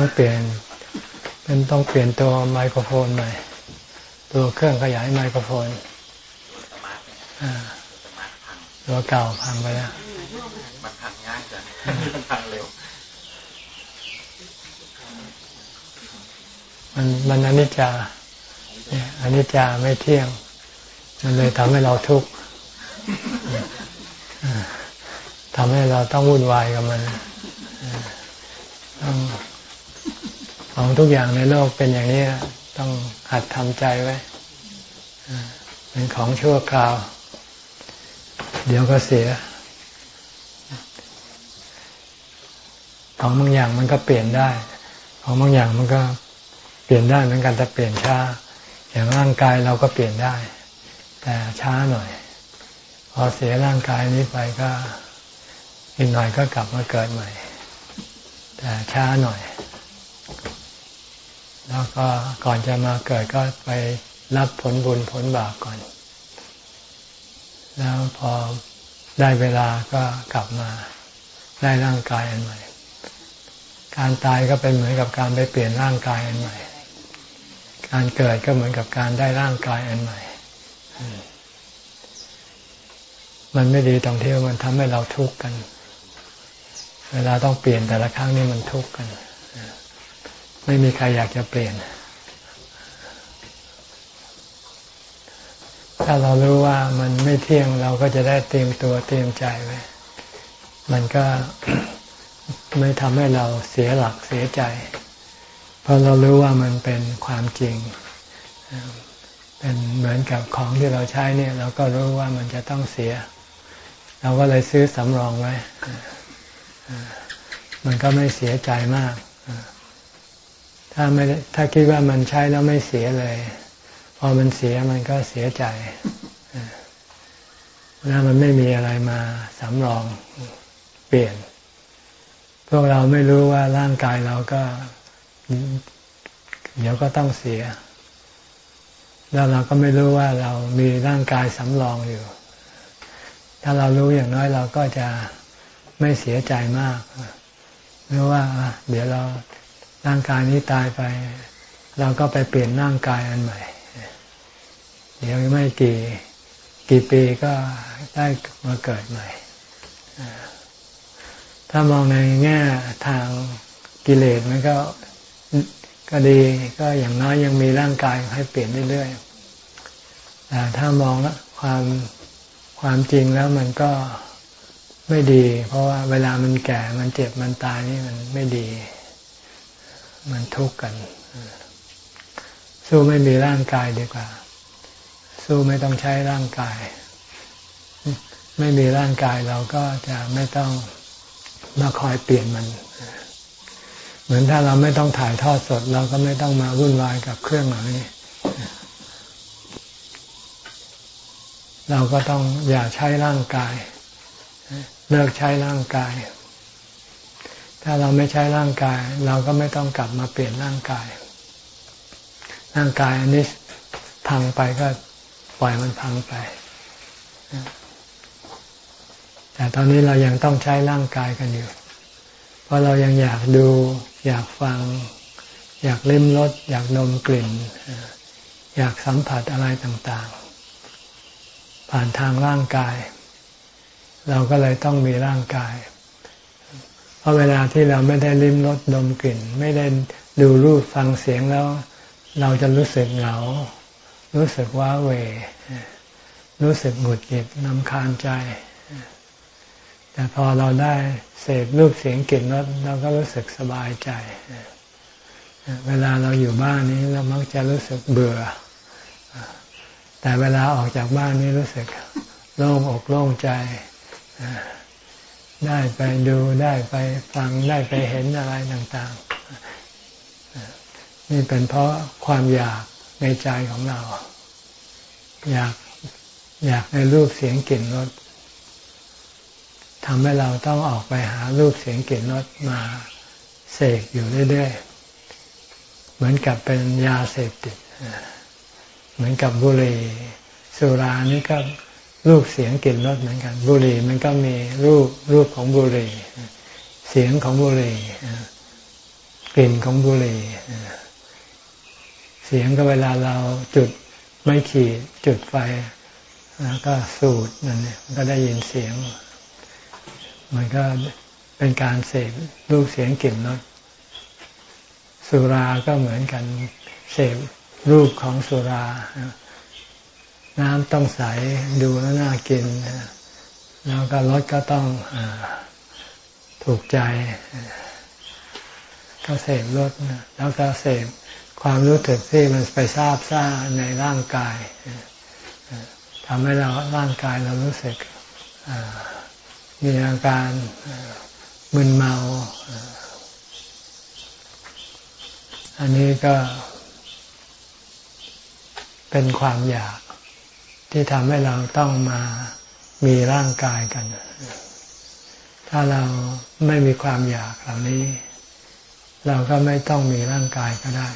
ต้องเปลี่ยน เป็นต้องเปลี่ยนตัวไมโครโฟนใหม่ ตัวเครื่องขยายไมโครโฟนตัวเก่าพังไปแล้วมันพังง่ายจังมันพังเร็ว มันมันอนิจจาเนี่ยอนิจจาไม่เที่ยง มันเลยทำให้เราทุกข์ทำให้เราต้องวุ่นวายกับมันต้องของ ทุกอย่างในโลกเป็นอย่างนี้ต้องหัดทำใจไว้เป็นของชั่วคราว เดี๋ยวก็เสีย ของบางอย่างมันก็เปลี่ยนได้ ของบางอย่างมันก็เปลี่ยนได้เหมือนกันแต่เปลี่ยนช้า อย่างร่างกายเราก็เปลี่ยนได้ แต่ช้าหน่อย พอเสียร่างกายนี้ไปก็อีกหน่อยก็กลับมาเกิดใหม่ แต่ช้าหน่อย แล้วก็ก่อนจะมาเกิดก็ไปรับผลบุญผลบาปก่อน แล้วพอได้เวลาก็กลับมาได้ร่างกายอันใหม่ การตายก็เป็นเหมือนกับการไปเปลี่ยนร่างกายอันใหม่ การเกิดก็เหมือนกับการได้ร่างกายอันใหม่ มันไม่ดีตรงที่มันทำให้เราทุกข์กัน เวลาต้องเปลี่ยนแต่ละครั้งนี่มันทุกข์กัน ไม่มีใครอยากจะเปลี่ยน ถ้าเรารู้ว่ามันไม่เที่ยงเราก็จะได้เตรียมตัวเตรียมใจไว้ มันก็ไม่ทำให้เราเสียหลักเสียใจ เพราะเรารู้ว่ามันเป็นความจริง เป็นเหมือนกับของที่เราใช้เนี่ย เราก็รู้ว่ามันจะต้องเสีย เราก็เลยซื้อสำรองไว้ มันก็ไม่เสียใจมาก ถ้าไม่ถ้าคิดว่ามันใช้แล้วไม่เสียเลย พอมันเสียมันก็เสียใจแล้วมันไม่มีอะไรมาสำรองเปลี่ยน พวกเราไม่รู้ว่าร่างกายเราก็ เดี๋ยวก็ต้องเสีย แล้วเราก็ไม่รู้ว่าเรามีร่างกายสำรองอยู่ ถ้าเรารู้อย่างน้อยเราก็จะไม่เสียใจมากหรือว่า เดี๋ยวเรา ร่างกายนี้ตายไป เราก็ไปเปลี่ยนร่างกายอันใหม่ เดี๋ยวไม่กี่กี่ปีก็ได้มาเกิดใหม่ ถ้ามองในแง่ทางกิเลสมันก็ก็ดีก็อย่างน้อยยังมีร่างกายให้เปลี่ยนเรื่อยๆแต่ถ้ามองความความจริงแล้วมันก็ไม่ดี เพราะว่าเวลามันแก่มันเจ็บมันตายนี่มันไม่ดี มันทุกข์กัน สู้ไม่มีร่างกายดีกว่า สู้ไม่ต้องใช้ร่างกาย ไม่มีร่างกายเราก็จะไม่ต้องมาคอยเปลี่ยนมัน เหมือนถ้าเราไม่ต้องถ่ายทอดสด เราก็ไม่ต้องมาวุ่นวายกับเครื่องเหล่านี้เราก็ต้องอย่าใช้ร่างกาย เลิกใช้ร่างกาย ถ้าเราไม่ใช้ร่างกาย เราก็ไม่ต้องกลับมาเปลี่ยนร่างกาย ร่างกายอันนี้พังไปก็ปล่อยมันพังไป แต่ตอนนี้เรายังต้องใช้ร่างกายกันอยู่ เพราะเรายังอยากดู อยากฟัง อยากเลิ้มรสอยากนมกลิ่น อยากสัมผัสอะไรต่างๆ ผ่านทางร่างกาย เราก็เลยต้องมีร่างกาย ราะเวลาที่เราไม่ได้ลิ้มรสดมกลิ่น ไม่ได้ดูรูปฟังเสียงแล้ว เราจะรู้สึกเหงา รู้สึกว้าเว รู้สึกหงุดหงิดนำคาญใจ แต่พอเราได้เสพรูปเสียงกลิ่นรสเราก็รู้สึกสบายใจ เวลาเราอยู่บ้านนี้เรามักจะรู้สึกเบื่อ แต่เวลาออกจากบ้านนี้รู้สึกโล่งอกโล่งใจ ได้ไปดูได้ไปฟังได้ไปเห็นอะไรต่างๆ นี่เป็นเพราะความอยากในใจของเรา อยากอยากในรูปเสียงกลิ่นรสทำให้เราต้องออกไปหารูปเสียงกลิ่นรสมาเสกอยู่เรื่อยๆ เหมือนกับเป็นยาเสพติด เหมือนกับบุหรี่สุรานี่ก็ รูปเสียงกลิ่นรสเหมือนกัน บุหรี่มันก็มีรูปรูปของบุหรี่ เสียงของบุหรี่กลิ่นของบุหรี่เสียงก็เวลาเราจุดไม่ขีดจุดไฟแล้วก็สูดนั่นเนี่ยก็ได้ยินเสียง มันก็เป็นการเสพรูปเสียงกลิ่นรสสุราก็เหมือนกันเสพรูปของสุรา น้ำต้องใสดูแล้วน่ากิน แล้วก็รสก็ต้องอถูกใจ ก็เสพรสแล้วก็เสพความรู้สึกที่มันไปทราบซ่าในร่างกายทำให้เราร่างกายเรารู้สึกมีอาการมึนเมา อันนี้ก็เป็นความอยาก ที่ทำให้เราต้องมามีร่างกายกัน ถ้าเราไม่มีความอยากเหล่านี้ เราก็ไม่ต้องมีร่างกายก็ได้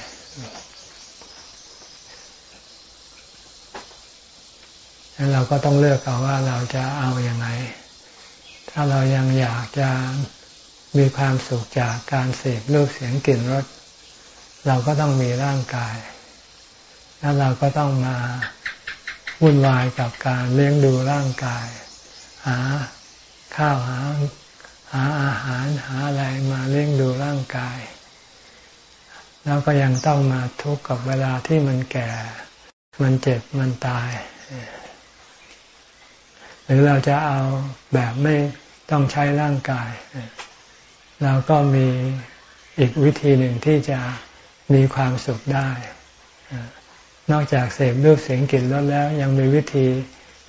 แล้วเราก็ต้องเลือกเอาว่าเราจะเอาอยัางไง ถ้าเรายังอยากจะมีความสุขจากการเสพรูปเสียงกลิ่นรสเราก็ต้องมีร่างกาย แล้วเราก็ต้องมา วุ่นวายกับการเลี้ยงดูร่างกาย หาข้าวหาหาอาหารหาอะไรมาเลี้ยงดูร่างกาย แล้วก็ยังต้องมาทุกข์กับเวลาที่มันแก่ มันเจ็บมันตาย หรือเราจะเอาแบบไม่ต้องใช้ร่างกายเราก็มีอีกวิธีหนึ่งที่จะมีความสุขได้ นอกจากเสพรูปเสียงกลิ่นรสแล้วยังมีวิธี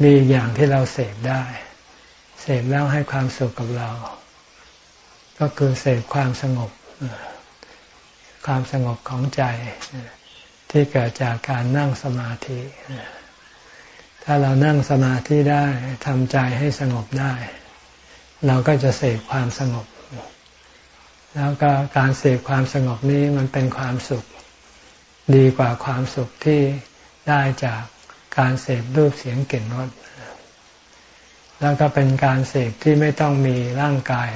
มีอย่างที่เราเสพได้ เสพแล้วให้ความสุขกับเรา ก็คือเสพความสงบ ความสงบของใจ ที่เกิดจากการนั่งสมาธิ ถ้าเรานั่งสมาธิได้ทำใจให้สงบได้ เราก็จะเสพความสงบ แล้วก็การเสพความสงบนี้มันเป็นความสุข ดีกว่าความสุขที่ได้จากการเสพรูปเสียงกลิ่นรสแล้วก็เป็นการเสพที่ไม่ต้องมีร่างกาย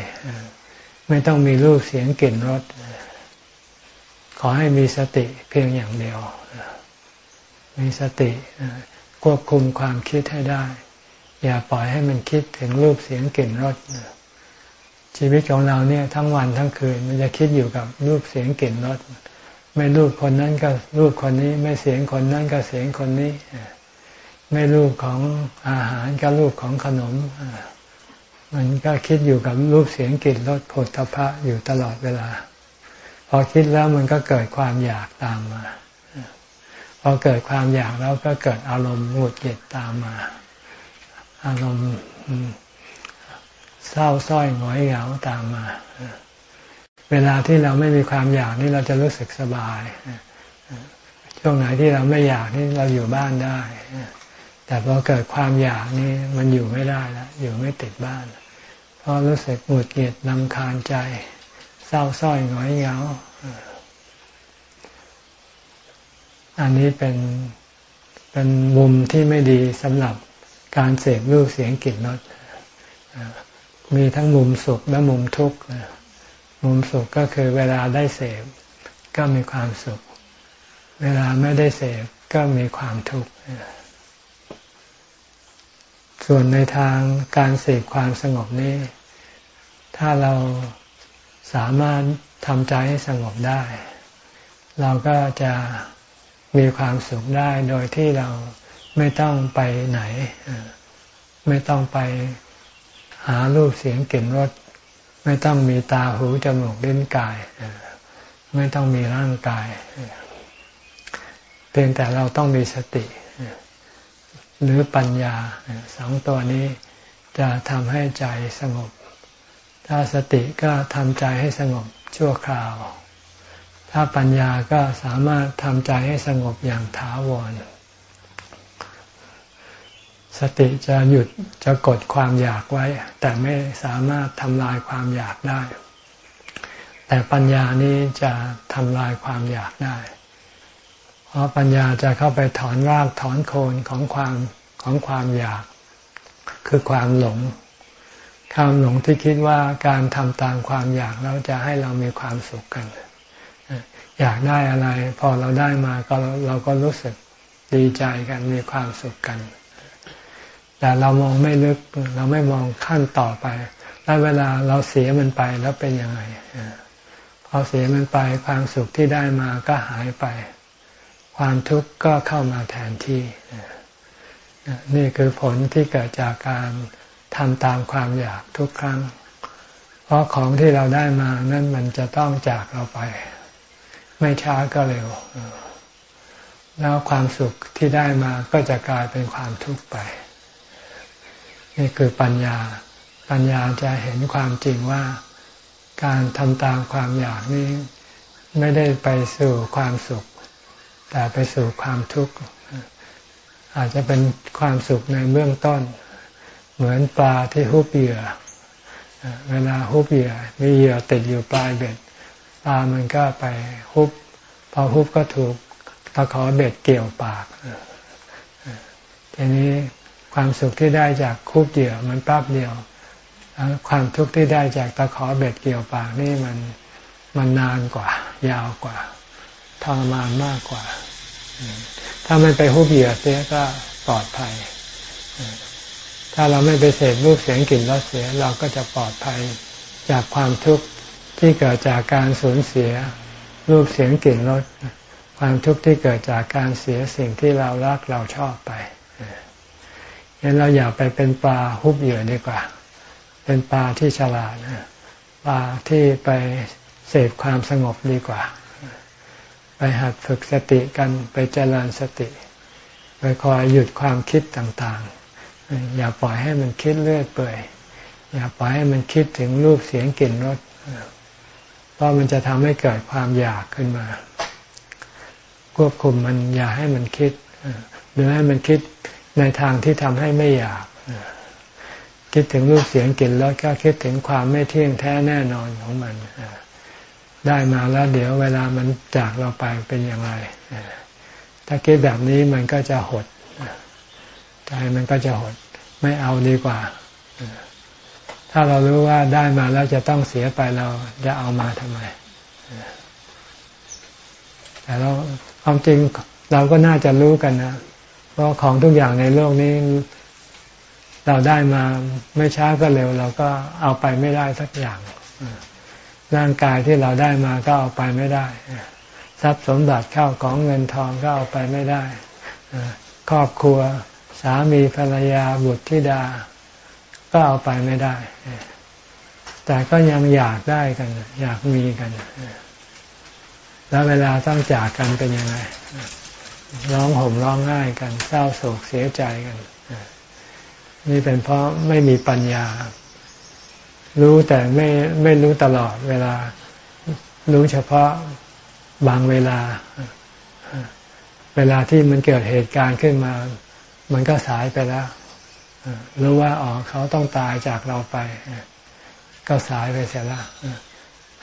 ไม่ต้องมีรูปเสียงกลิ่นรสขอให้มีสติเพียงอย่างเดียวมีสติควบคุมความคิดให้ได้ อย่าปล่อยให้มันคิดถึงรูปเสียงกลิ่นรสชีวิตของเราเนี่ยทั้งวันทั้งคืน มันจะคิดอยู่กับรูปเสียงกลิ่นรส ไม่รูปคนนั้นก็รูปคนนี้ ไม่เสียงคนนั้นก็เสียงคนนี้ ไม่รูปของอาหารก็รูปของขนม มันก็คิดอยู่กับรูปเสียงกลิ่นรสผลทพะอยู่ตลอดเวลา พอคิดแล้วมันก็เกิดความอยากตามมาพอเกิดความอยากแล้วก็เกิดอารมณ์หงุดหงิดตามมา อารมณ์เศร้าส้อยหงอยเหงาตามมา เวลาที่เราไม่มีความอยากนี่เราจะรู้สึกสบาย ช่วงไหนที่เราไม่อยากนี่เราอยู่บ้านได้ แต่พอเกิดความอยากนี่มันอยู่ไม่ได้แล้วอยู่ไม่ติดบ้าน เพราะรู้สึกหงุดหงิดนำคาญใจ เศร้าส้อยหงอยเหงา อันนี้เป็นเป็นมุมที่ไม่ดีสำหรับการเสพรูปเสียงกลิ่นรสมีทั้งมุมสุขและมุมทุกข์ มุมสุขก็คือเวลาได้เสพก็มีความสุข เวลาไม่ได้เสพก็มีความทุกข์ส่วนในทางการเสพความสงบนี้ ถ้าเราสามารถทำใจให้สงบได้ เราก็จะมีความสุขได้โดยที่เราไม่ต้องไปไหน ไม่ต้องไปหารูปเสียงกลิ่นรส ไม่ต้องมีตาหูจมูกลิ้นกาย ไม่ต้องมีร่างกาย เพียงแต่เราต้องมีสติ หรือปัญญาสองตัวนี้จะทำให้ใจสงบ ถ้าสติก็ทำใจให้สงบชั่วคราว ถ้าปัญญาก็สามารถทำใจให้สงบอย่างถาวร สติจะหยุดจะกดความอยากไว้ แต่ไม่สามารถทำลายความอยากได้ แต่ปัญญานี้จะทำลายความอยากได้ เพราะปัญญาจะเข้าไปถอนรากถอนโคนของความของความอยาก คือความหลง ความหลงที่คิดว่าการทำตามความอยากแล้วจะให้เรามีความสุขกัน อยากได้อะไร พอเราได้มาก็เราก็รู้สึกดีใจกันมีความสุขกัน แต่เรามองไม่ลึกเราไม่มองขั้นต่อไป แล้วเวลาเราเสียมันไปแล้วเป็นยังไงพอเสียมันไปความสุขที่ได้มาก็หายไป ความทุกข์ก็เข้ามาแทนที่ นี่คือผลที่เกิดจากการทำตามความอยากทุกครั้ง เพราะของที่เราได้มานั่นมันจะต้องจากเราไป ไม่ช้าก็เร็ว แล้วความสุขที่ได้มาก็จะกลายเป็นความทุกข์ไป นี่คือปัญญา ปัญญาจะเห็นความจริงว่าการทำตามความอยากนี้ไม่ได้ไปสู่ความสุข แต่ไปสู่ความทุกข์ อาจจะเป็นความสุขในเบื้องต้น เหมือนปลาที่ฮุบเหยื่อเวลาฮุบเหยื่อมีเหยื่อติดอยู่ปลายเบ็ดปลามันก็ไปฮุบพอฮุบก็ถูกตะขอเบ็ดเกี่ยวปากทีนี้ ความสุขที่ได้จากคุบเหยื่อมันแป๊บเดียว ความทุกข์ที่ได้จากตะขอเบ็ดเกี่ยวปากนี่มันมันนานกว่า ยาวกว่าทรมานมากกว่า ถ้ามันไปฮุบเหยื่อเสียก็ปลอดภัย ถ้าเราไม่ไปเสพรูปเสียงกลิ่นรสเสียเราก็จะปลอดภัยจากความทุกข์ที่เกิดจากการสูญเสียรูปเสียงกลิ่นรสความทุกข์ที่เกิดจากการเสียสิ่งที่เรารักเราชอบไป งั้นเราอย่าไปเป็นปลาฮุบเหยื่อดีกว่า เป็นปลาที่ฉลาดปลาที่ไปเสพความสงบดีกว่า ไปหัดฝึกสติกันไปเจริญสติ ไปคอยหยุดความคิดต่างๆ อย่าปล่อยให้มันคิดเลื่อยเปื่อย อย่าปล่อยให้มันคิดถึงรูปเสียงกลิ่นรสเพราะมันจะทำให้เกิดความอยากขึ้นมา ควบคุมมันอย่าให้มันคิดหรือให้มันคิด ในทางที่ทำให้ไม่อยาก คิดถึงรูปเสียงกลิ่นรสก็คิดถึงความไม่เที่ยงแท้แน่นอนของมัน ได้มาแล้วเดี๋ยวเวลามันจากเราไปเป็นอย่างไร ถ้าคิดแบบนี้มันก็จะหดใจมันก็จะหดไม่เอาดีกว่า ถ้าเรารู้ว่าได้มาแล้วจะต้องเสียไปเราจะเอามาทำไม แต่เราความจริงเราก็น่าจะรู้กันนะ เพราะของทุกอย่างในโลกนี้ เราได้มาไม่ช้าก็เร็ว เราก็เอาไปไม่ได้สักอย่างร่างกายที่เราได้มาก็เอาไปไม่ได้ทรัพย์สมบัติเข้าของเงินทองก็เอาไปไม่ได้ครอบครัว สามีภรรยาบุตรธิดา ก็เอาไปไม่ได้ แต่ก็ยังอยากได้กัน อยากมีกัน แล้วเวลาต้องจากกันเป็นยังไง ร้องห่มร้องไห้กัน เศร้าโศกเสียใจกัน นี่เป็นเพราะไม่มีปัญญา รู้แต่ไม่ไม่รู้ตลอดเวลา รู้เฉพาะบางเวลา เวลาที่มันเกิดเหตุการณ์ขึ้นมา มันก็สายไปแล้วรู้ว่าอ๋อเขาต้องตายจากเราไป ก็สายไปเสียแล้ว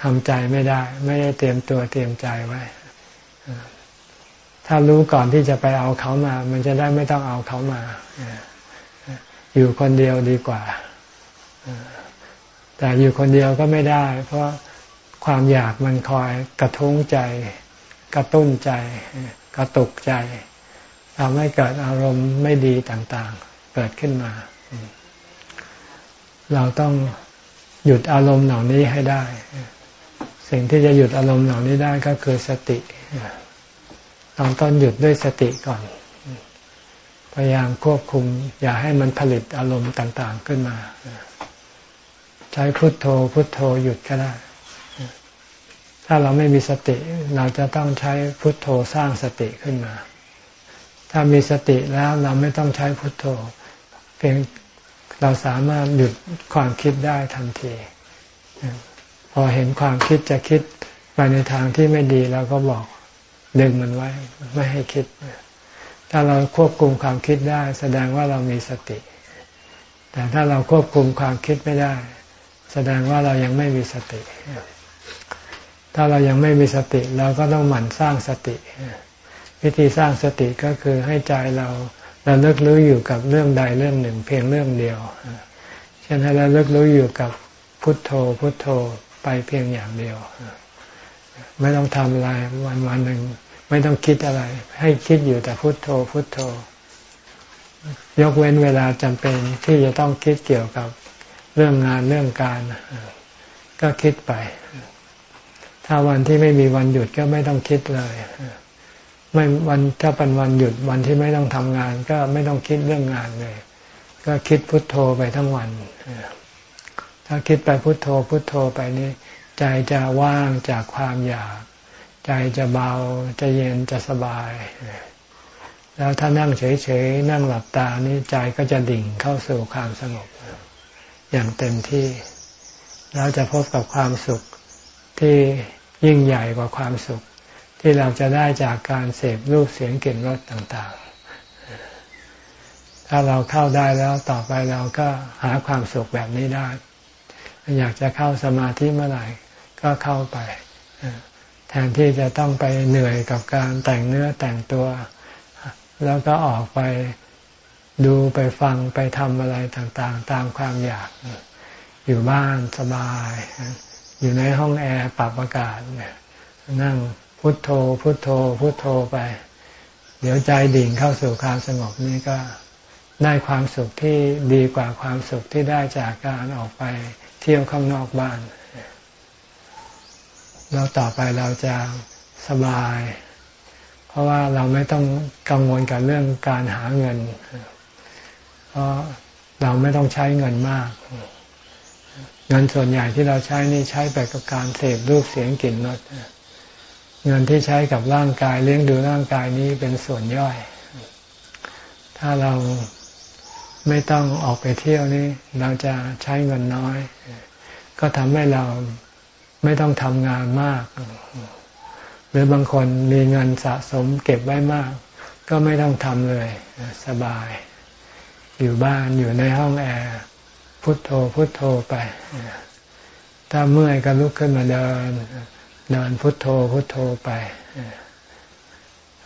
ทำใจไม่ได้ ไม่ได้เตรียมตัวเตรียมใจไว้ ถ้ารู้ก่อนที่จะไปเอาเขามา มันจะได้ไม่ต้องเอาเขามา อยู่คนเดียวดีกว่า แต่อยู่คนเดียวก็ไม่ได้ เพราะความอยากมันคอยกระทุ้งใจ กระตุ้นใจ กระตุกใจทำให้เกิดอารมณ์ไม่ดีต่างๆ เกิดขึ้นมา เราต้องหยุดอารมณ์เหล่านี้ให้ได้ สิ่งที่จะหยุดอารมณ์เหล่านี้ได้ก็คือสติ ต้องต้นหยุดด้วยสติก่อน พยายามควบคุม อย่าให้มันผลิตอารมณ์ต่างๆขึ้นมา ใช้พุทโธ พุทโธหยุดก็ได้ ถ้าเราไม่มีสติเราจะต้องใช้พุทโธสร้างสติขึ้นมา ถ้ามีสติแล้วเราไม่ต้องใช้พุทโธ เพียงเราสามารถหยุดความคิดได้ทันที พอเห็นความคิดจะคิดไปในทางที่ไม่ดีเราก็บอก ดึงมันไว้ ไม่ให้คิด ถ้าเราควบคุมความคิดได้ แสดงว่าเรามีสติ แต่ถ้าเราควบคุมความคิดไม่ได้ แสดงว่าเรายังไม่มีสติ ถ้าเรายังไม่มีสติ เราก็ต้องหมั่นสร้างสติ วิธีสร้างสติก็คือให้ใจเราเราเลิกรู้อยู่กับเรื่องใดเรื่องหนึ่ง เพียงเรื่องเดียวเช่นให้เราเลิกรู้อยู่กับพุทโธ พุทโธไปเพียงอย่างเดียว ไม่ต้องทำอะไรวันวันหนึ่ง ไม่ต้องคิดอะไร ให้คิดอยู่แต่พุโทโธ พุโทโธ ยกเว้นเวลาจำเป็นที่จะต้องคิดเกี่ยวกับเรื่องงานเรื่องการ ก็คิดไป ถ้าวันที่ไม่มีวันหยุดก็ไม่ต้องคิดเลยไม่วันถ้าเป็นวันหยุดวันที่ไม่ต้องทำงาน ก็ไม่ต้องคิดเรื่องงานเลย ก็คิดพุทโธไปทั้งวันถ้าคิดไปพุทโธพุทโธไปนี่ใจจะว่างจากความอยาก ใจจะเบาจะเย็นจะสบาย แล้วถ้านั่งเฉยๆนั่งหลับตานี่ใจก็จะดิ่งเข้าสู่ความสงบ อย่างเต็มที่ แล้วจะพบกับความสุขที่ยิ่งใหญ่กว่าความสุข ที่เราจะได้จากการเสพรูปเสียงกลิ่นรสต่างๆ ถ้าเราเข้าได้แล้วต่อไปเราก็หาความสุขแบบนี้ได้ อยากจะเข้าสมาธิเมื่อไหร่ก็เข้าไป ทนที่จะต้องไปเหนื่อยกับการแต่งเนื้อแต่งตัว แล้วก็ออกไปดูไปฟังไปทำอะไรต่างๆ ตามความอยาก อยู่บ้านสบาย อยู่ในห้องแอร์ปรับอากาศนั่งพุทโธ พุทโธ พุทโธไป เดี๋ยวใจดิ่งเข้าสู่ความสงบนี่ก็ได้ความสุขที่ดีกว่าความสุขที่ได้จากการออกไปเที่ยวข้างนอกบ้าน แล้วต่อไปเราจะสบาย เพราะว่าเราไม่ต้องกังวลกับเรื่องการหาเงิน เพราะเราไม่ต้องใช้เงินมาก เงินส่วนใหญ่ที่เราใช้นี่ใช้ไปกับการเสพรูปเสียงกลิ่นรสเงินที่ใช้กับร่างกายเลี้ยงดูร่างกายนี้เป็นส่วนย่อย ถ้าเราไม่ต้องออกไปเที่ยวนี่เราจะใช้เงินน้อย ก็ทำให้เรา ไม่ต้องทำงานมาก หรือบางคนมีเงินสะสมเก็บไว้มาก ก็ไม่ต้องทำเลย สบาย อยู่บ้านอยู่ในห้องแอร์พุทโธพุทโธไป ถ้าเมื่อยก็ลุกขึ้นมาเดินเดินพุทโธพุทโธไป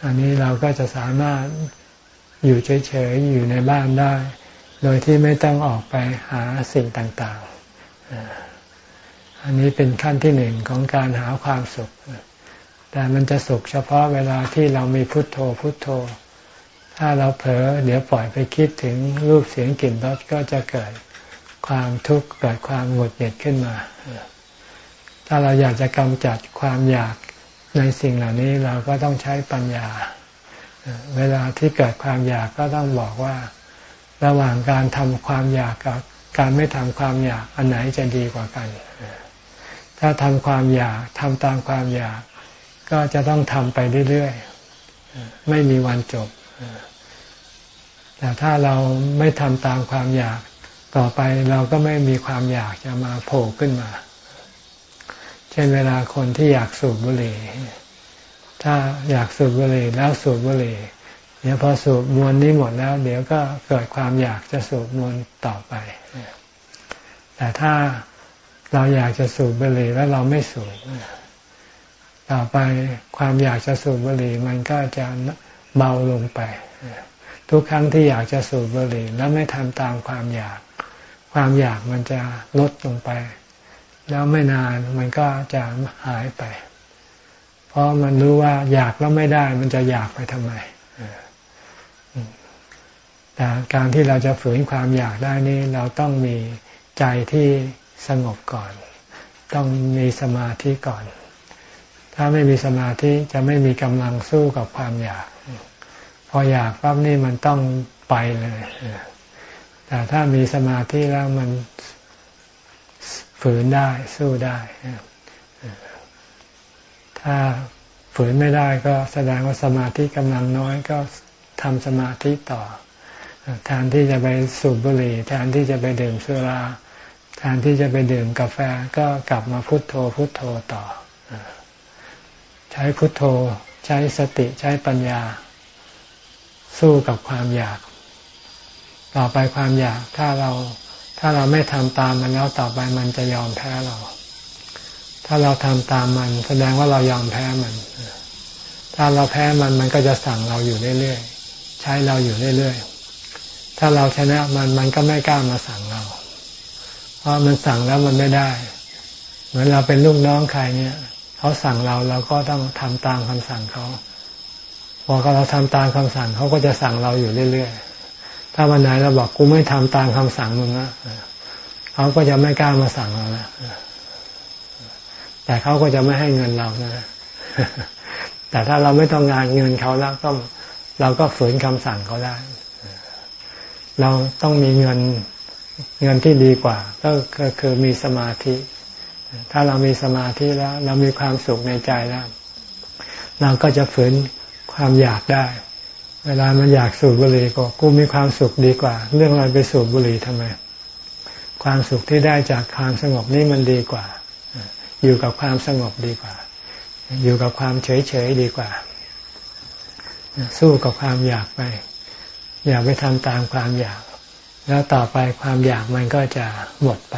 อันนี้เราก็จะสามารถอยู่เฉยๆอยู่ในบ้านได้ โดยที่ไม่ต้องออกไปหาสิ่งต่าง ๆ อันนี้เป็นขั้นที่หนึ่งของการหาความสุข แต่มันจะสุขเฉพาะเวลาที่เรามีพุทโธพุทโธ ถ้าเราเผลอเดี๋ยวปล่อยไปคิดถึงรูปเสียงกลิ่นรสก็จะเกิดความทุกข์เกิดความหงุดหงิดขึ้นมา ถ้าเราอยากจะกำจัดความอยากในสิ่งเหล่านี้เราก็ต้องใช้ปัญญา เวลาที่เกิดความอยากก็ต้องบอกว่า ระหว่างการทำความอยากกับการไม่ทำความอยากอันไหนจะดีกว่ากัน ถ้าทำความอยากทำตามความอยาก ก็จะต้องทำไปเรื่อยๆ ไม่มีวันจบ แต่ถ้าเราไม่ทำตามความอยาก ต่อไปเราก็ไม่มีความอยากจะมาโผล่ขึ้นมา เช่นเวลาคนที่อยากสูบบุหรี่ ถ้าอยากสูบบุหรี่แล้วสูบบุหรี่เดี๋ยวพอสูบมวลนี้หมดแล้ว เดี๋ยวก็เกิดความอยากจะสูบมวลต่อไป แต่ถ้า เราอยากจะสูบบุหรี่แล้วเราไม่สูบต่อไปความอยากจะสูบบุหรี่มันก็จะเบาลงไป ทุกครั้งที่อยากจะสูบบุหรี่แล้วไม่ทำตามความอยาก ความอยากมันจะลดลงไป แล้วไม่นานมันก็จะหายไป เพราะมันรู้ว่าอยากแล้วไม่ได้ มันจะอยากไปทำไมแต่การที่เราจะฝืนความอยากได้นี่เราต้องมีใจที่ สงบก่อน ต้องมีสมาธิก่อน ถ้าไม่มีสมาธิจะไม่มีกำลังสู้กับความอยาก พออยากปั๊บนี่มันต้องไปเลย แต่ถ้ามีสมาธิแล้วมันฝืนได้สู้ได้ถ้าฝืนไม่ได้ก็แสดงว่าสมาธิกำลังน้อยก็ทำสมาธิต่อ แทนที่จะไปสูบบุหรี่แทนที่จะไปดื่มสุรา แทนที่จะไปดื่มกาแฟก็กลับมาพุโทโธพุโทโธต่อ ใช้พุโทโธ ใช้สติใช้ปัญญา สู้กับความอยาก ต่อไปความอยากถ้าเราถ้าเราไม่ทำตามมันแล้วต่อไปมันจะยอมแพ้เรา ถ้าเราทำตามมัน แสดงว่าเรายอมแพ้มัน ถ้าเราแพ้มันมันก็จะสั่งเราอยู่เรื่อยๆ ใช้เราอยู่เรื่อยๆ ถ้าเราชนะมันมันก็ไม่กล้ามาสั่ง เพราะมันสั่งแล้วมันไม่ได้ เหมือนเราเป็นลูกน้องใครเนี่ยเขาสั่งเราเราก็ต้องทำตามคำสั่งเขาพอเราทำตามคำสั่งเขาก็จะสั่งเราอยู่เรื่อยๆ ถ้าวันไหนเราบอกกูไม่ทำตามคำสั่งมึงนะเขาก็จะไม่กล้ามาสั่งเราและแต่เขาก็จะไม่ให้เงินเรานะแต่ถ้าเราไม่ต้องงานเงินเขาแล้วก็เราก็ฝืนคำสั่งเขาได้ เราต้องมีเงิน เงินที่ดีกว่า ก็คือมีสมาธิ ถ้าเรามีสมาธิแล้ว เรามีความสุขในใจแล้ว เราก็จะฝืนความอยากได้ เวลามันอยากสูบบุหรี่ก็กูมีความสุขดีกว่า เรื่องอะไรไปสูบบุหรี่ทำไม ความสุขที่ได้จากความสงบนี่มันดีกว่า อยู่กับความสงบดีกว่า อยู่กับความเฉยเฉยดีกว่า สู้กับความอยากไป อย่าไปทำตามความอยาก แล้วต่อไปความอยากมันก็จะหมดไป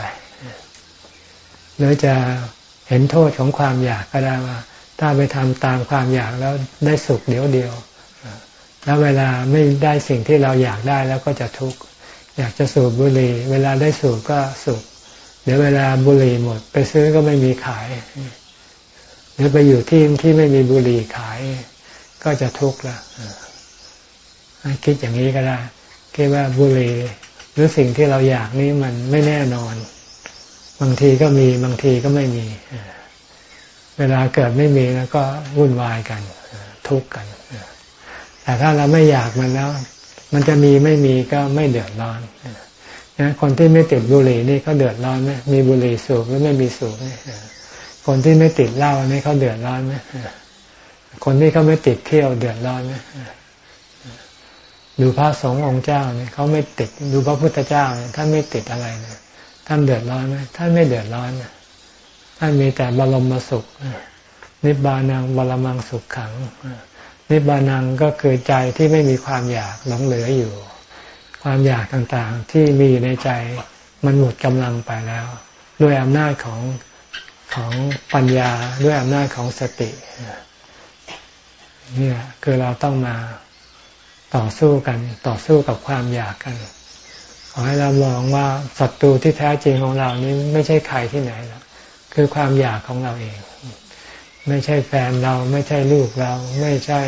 หรือจะเห็นโทษของความอยากก็ได้ว่า ถ้าไปทำตามความอยากแล้วได้สุขเดียวเดียว แล้วเวลาไม่ได้สิ่งที่เราอยากได้แล้วก็จะทุกข์ อยากจะสูบบุหรี่ เวลาได้สูบก็สุขเดี๋ยวเวลาบุหรี่หมด ไปซื้อก็ไม่มีขาย หรือไปอยู่ที่ที่ไม่มีบุหรี่ขาย ก็จะทุกข์ละคิดอย่างนี้ก็ได้คิดว่าบุหรี่ รือสิ่งที่เราอยากนี้มันไม่แน่นอน บางทีก็มีบางทีก็ไม่มี เวลาเกิดไม่มีแล้วก็วุ่นวายกัน ทุกข์กัน แต่ถ้าเราไม่อยากมันแล้ว มันจะมีไม่มีก็ไม่เดือดร้อนนะคนที่ไม่ติดบุหรี่นี่เขาเดือดร้อนไหมมีบุหรี่สูบหรือไม่มีสูบคนที่ไม่ติดเหล้านี่เขาเดือดร้อนไหมคนที่เขาไม่ติดเที่ยวเดือดร้อนไหม ดูพระสงฆ์องค์เจ้าเนี่ยเขาไม่ติดดูพระพุทธเจ้าเนี่ยท่านไม่ติดอะไรเนี่ยท่านเดือดร้อนไหมท่านไม่เดือดร้อนนะท่านมีแต่บรมสุขนิบานังบรมังสุขขังนิบานังก็คือใจที่ไม่มีความอยากหลงเหลืออยู่ ความอยากต่างๆที่มีอยู่ในใจมันหมดกำลังไปแล้ว ด้วยอำนาจของของปัญญาด้วยอำนาจของสติเนี่ยคือเราต้องมา ต่อสู้กัน ต่อสู้กับความอยากกัน ขอให้เรามองว่าศัตรูที่แท้จริงของเรานี้ไม่ใช่ใครที่ไหนหรอกคือความอยากของเราเอง ไม่ใช่แฟนเราไม่ใช่ลูกเรา ไม่ใช่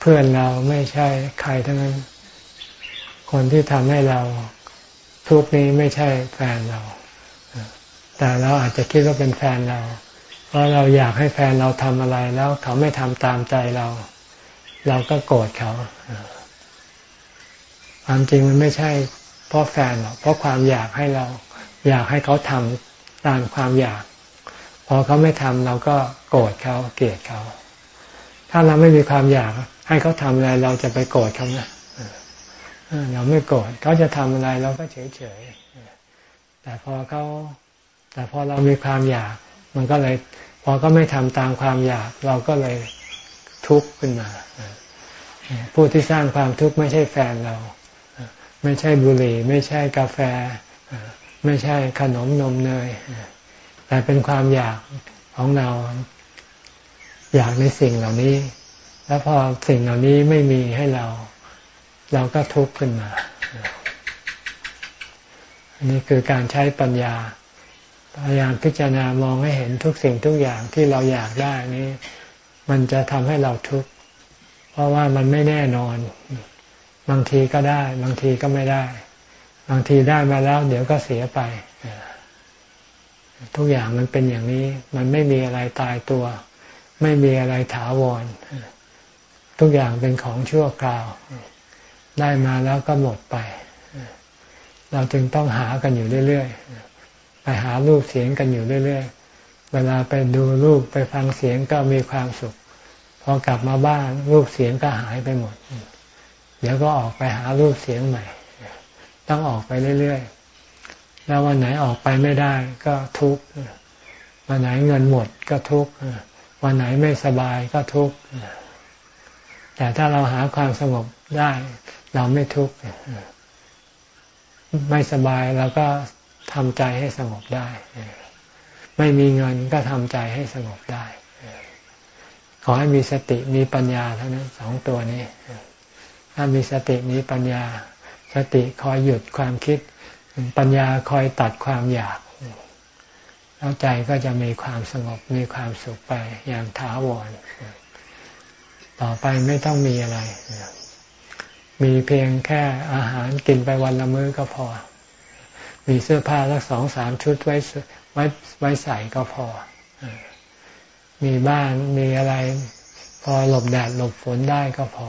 เพื่อนเราไม่ใช่ใครทั้งนั้น คนที่ทำให้เราทุกนี้ไม่ใช่แฟนเรา แต่เราอาจจะคิดว่าเป็นแฟนเรา เพราะเราอยากให้แฟนเราทำอะไรแล้ว เขาไม่ทำตามใจเรา เราก็โกรธเขา ความจริงมันไม่ใช่เพราะแฟนหรอกเพราะความอยากให้เรา อยากให้เขาทำตามความอยาก พอเขาไม่ทำเราก็โกรธเขาเกลียดเขา ถ้าเราไม่มีความอยาก ให้เขาทำอะไร เราจะไปโกรธเขานะเราไม่โกรธเขาจะทำอะไรเราก็เฉยเฉยแต่พอเขาแต่พอเรามีความอยาก มันก็เลย พอก็ไม่ทำตามความอยาก เราก็เลย ทุกข์ขึ้นมา ผู้ที่สร้างความทุกข์ไม่ใช่แฟนเรา ไม่ใช่บุหรี่ ไม่ใช่กาแฟ ไม่ใช่ขนมนมเนย แต่เป็นความอยากของเรา อยากในสิ่งเหล่านี้ แล้วพอสิ่งเหล่านี้ไม่มีให้เรา เราก็ทุกข์ขึ้นมา อันนี้คือการใช้ปัญญาพยายามพิจารณามองให้เห็นทุกสิ่งทุกอย่างที่เราอยากได้นี้ มันจะทำให้เราทุกข์ เพราะว่ามันไม่แน่นอน บางทีก็ได้ บางทีก็ไม่ได้ บางทีได้มาแล้ว เดี๋ยวก็เสียไปทุกอย่างมันเป็นอย่างนี้ มันไม่มีอะไรตายตัว ไม่มีอะไรถาวร ทุกอย่างเป็นของชั่วคราว ได้มาแล้วก็หมดไป เราจึงต้องหากันอยู่เรื่อยๆ ไปหารูปเสียงกันอยู่เรื่อยๆ เวลาไปดูรูปไปฟังเสียงก็มีความสุข อกลับมาบ้านรูปเสียงก็หายไปหมด เดี๋ยวก็ออกไปหารูปเสียงใหม่ ต้องออกไปเรื่อยๆ แล้ววันไหนออกไปไม่ได้ก็ทุกข์ วันไหนเงินหมดก็ทุกข์ วันไหนไม่สบายก็ทุกข์ แต่ถ้าเราหาความสงบได้ เราไม่ทุกข์ ไม่สบายเราก็ทำใจให้สงบได้ ไม่มีเงินก็ทำใจให้สงบได้ ขอให้มีสติมีปัญญาเท่านั้นสองตัวนี้ ถ้ามีสติมีปัญญา สติคอยหยุดความคิด ปัญญาคอยตัดความอยากแล้วใจก็จะมีความสงบมีความสุขไปอย่างถาวร ต่อไปไม่ต้องมีอะไร มีเพียงแค่อาหารกินไปวันละมื้อก็พอ มีเสื้อผ้าสักสองสามชุดไว้ไว้ไว้ใส่ก็พอ มีบ้านมีอะไร พอหลบแดดหลบฝนได้ก็พอ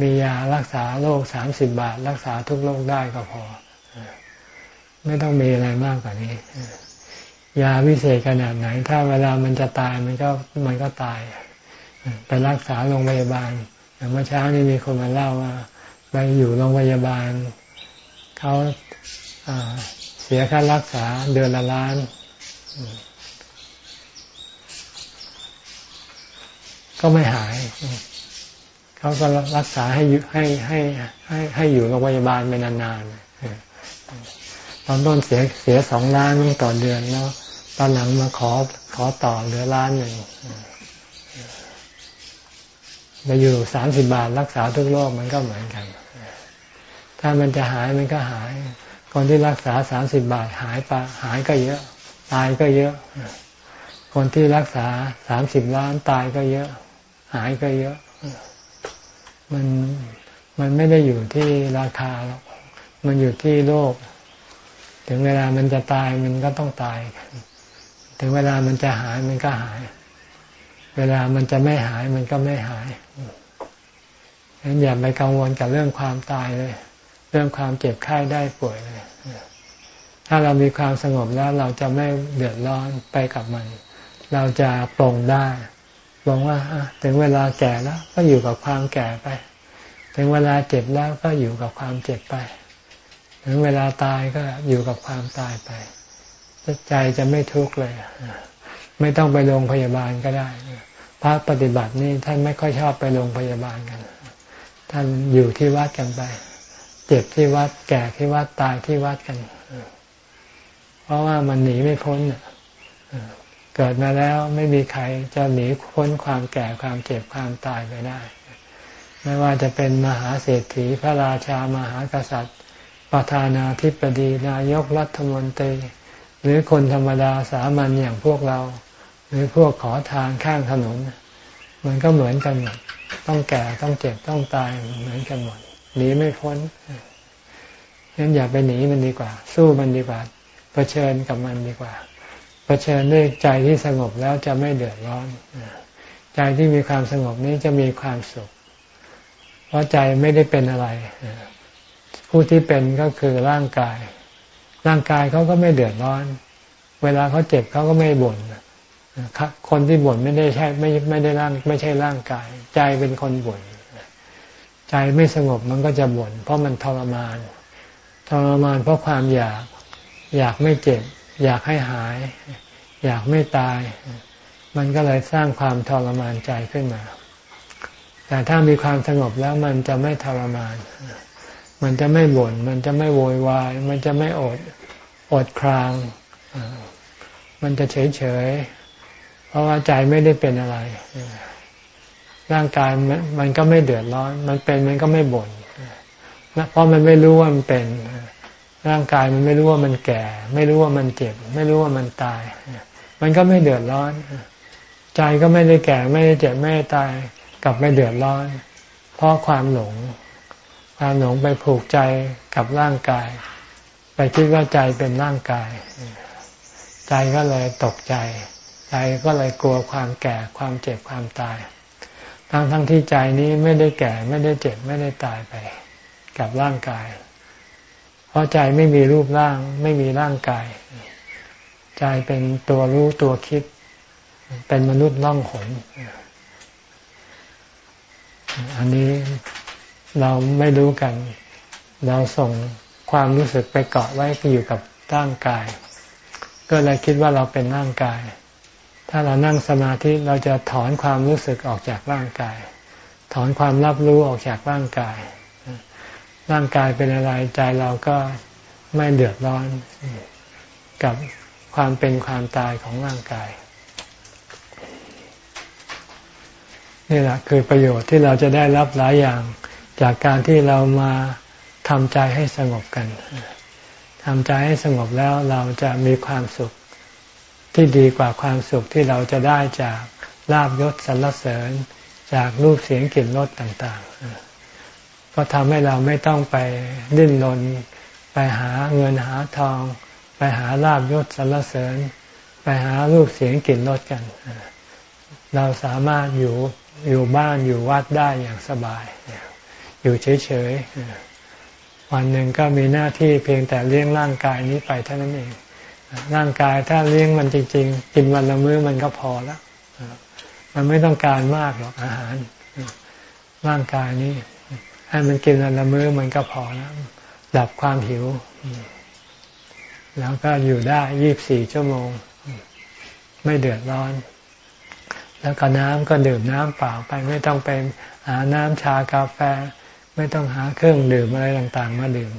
มียารักษาโรคสามสิบบาท รักษาทุกโรคได้ก็พอ ไม่ต้องมีอะไรมากกว่านี้ ยาวิเศษขนาดไหน ถ้าเวลามันจะตายมันก็มันก็ตาย ไปรักษาโรงพยาบาลเมื่อเช้านี้มีคนมาเล่าว่าไปอยู่โรงพยาบาลเขาเสียค่ารักษาเดือนละล้าน ก็ไม่หาย เขาก็รักษาให้ให้ให้ให้ให้อยู่โรงพยาบาลไปนานๆ ตอนต้นเสียเสียสองล้านต่อเดือนแล้ว ตอนหลังมาขอขอต่อเหลือล้านหนึ่งไปอยู่สามสิบบาทรักษาทุกโรคมันก็เหมือนกัน ถ้ามันจะหายมันก็หาย คนที่รักษาสามสิบบาทหายไปหายก็เยอะ ตายก็เยอะ คนที่รักษาสามสิบล้านตายก็เยอะ หายก็เยอะ มันมันไม่ได้อยู่ที่ราคาหรอก มันอยู่ที่โรคถึงเวลามันจะตายมันก็ต้องตาย ถึงเวลามันจะหายมันก็หาย เวลามันจะไม่หายมันก็ไม่หายฉะนั้นอย่าไปกังวลกับเรื่องความตายเลย เรื่องความเจ็บไข้ได้ป่วยเลยถ้าเรามีความสงบแล้วเราจะไม่เดือดร้อนไปกับมัน เราจะปลงได้ ปลงว่าถึงเวลาแก่แล้ว ก็อยู่กับความแก่ไป ถึงเวลาเจ็บแล้วก็อยู่กับความเจ็บไป ถึงเวลาตายก็อยู่กับความตายไป ใจจะไม่ทุกข์เลย ไม่ต้องไปโรงพยาบาลก็ได้พระปฏิบัตินี่ท่านไม่ค่อยชอบไปโรงพยาบาลกัน ท่านอยู่ที่วัดกันไป เจ็บที่วัด แก่ที่วัดตายที่วัดกัน เพราะว่ามันหนีไม่พ้น เกิดมาแล้วไม่มีใครจะหนีพ้นความแก่ความเจ็บความตายไปได้ ไม่ว่าจะเป็นมหาเศรษฐีพระราชามหากษัตริย์ ประธานาธิบดีนายกรัฐมนตรี หรือคนธรรมดาสามัญอย่างพวกเรา หรือพวกขอทานข้างถนน มันก็เหมือนกันหมดต้องแก่ต้องเจ็บต้องตายเหมือนกันหมดหนีไม่พ้นงั้นอย่าไปหนีมันดีกว่า สู้มันดีกว่าเผชิญกับมันดีกว่า ชิญด้วยใจที่สงบแล้วจะไม่เดือดร้อน ใจที่มีความสงบนี้จะมีความสุข เพราะใจไม่ได้เป็นอะไร ผู้ที่เป็นก็คือร่างกาย ร่างกายเขาก็ไม่เดือดร้อน เวลาเขาเจ็บเขาก็ไม่บ่นคนที่บ่นไม่ได้ใช่ไม่ไม่ได้ร่างไม่ใช่ร่างกาย ใจเป็นคนบ่นใจไม่สงบมันก็จะบ่นเพราะมันทรมาน ทรมานเพราะความอยาก อยากไม่เจ็บ อยากให้หาย อยากไม่ตาย มันก็เลยสร้างความทรมานใจขึ้นมา แต่ถ้ามีความสงบแล้วมันจะไม่ทรมาน มันจะไม่บ่น มันจะไม่โวยวาย มันจะไม่อด อดคราง มันจะเฉยเฉย เพราะว่าใจไม่ได้เป็นอะไร ร่างกายมันก็ไม่เดือดร้อน มันเป็นมันก็ไม่บ่น เพราะมันไม่รู้ว่ามันเป็น ร่างกายมันไม่รู้ว่ามันแก่ ไม่รู้ว่ามันเจ็บ ไม่รู้ว่ามันตาย มันก็ไม่เดือดร้อน ใจก็ไม่ได้แก่ไม่ได้เจ็บไม่ได้ตายกลับไม่เดือดร้อน เพราะความหลง ความหลงไปผูกใจกับร่างกาย ไปคิดว่าใจเป็นร่างกาย ใจก็เลยตกใจ ใจก็เลยกลัวความแก่ความเจ็บความตาย ทั้งทั้งที่ใจนี้ไม่ได้แก่ไม่ได้เจ็บไม่ได้ตายไป กับร่างกาย เพราะใจไม่มีรูปร่าง ไม่มีร่างกาย ใจเป็นตัวรู้ตัวคิด เป็นมนุษย์ล่องหนอันนี้เราไม่รู้กัน เราส่งความรู้สึกไปเกาะไว้อยู่กับร่างกาย ก็เลยคิดว่าเราเป็นร่างกาย ถ้าเรานั่งสมาธิเราจะถอนความรู้สึกออกจากร่างกาย ถอนความรับรู้ออกจากร่างกาย ร่างกายเป็นอะไรใจเราก็ไม่เดือดร้อนกับความเป็นความตายของร่างกาย นี่แหละคือประโยชน์ที่เราจะได้รับหลายอย่างจากการที่เรามาทำใจให้สงบกันทำใจให้สงบแล้วเราจะมีความสุขที่ดีกว่าความสุขที่เราจะได้จากลาบยศสรรเสริญจากรูปเสียงกลิ่นรสต่าง ๆ ก็ทำให้เราไม่ต้องไปดิ้นรนไปหาเงินหาทอง ไปหาลาบยศสรรเสริญ ไปหารูปเสียงกลิ่นรสกัน เราสามารถอยู่อยู่บ้านอยู่วัดได้อย่างสบาย อยู่เฉยๆ วันหนึ่งก็มีหน้าที่เพียงแต่เลี้ยงร่างกายนี้ไปเท่านั้นเอง ร่างกายถ้าเลี้ยงมันจริง ๆ กินวันละมื้อมันก็พอแล้ว มันไม่ต้องการมากหรอกอาหาร ร่างกายนี้ ให้มันกินวันละมื้อมันก็พอแล้วดับความหิว แล้วก็อยู่ได้ยี่บสี่ชั่วโมง ไม่เดือดร้อน แล้วก็น้ำก็ดื่มน้ำเปล่าไป ไม่ต้องไปหาน้ำชากาแฟ ไม่ต้องหาเครื่องดื่มอะไรต่างๆ มาดื่ม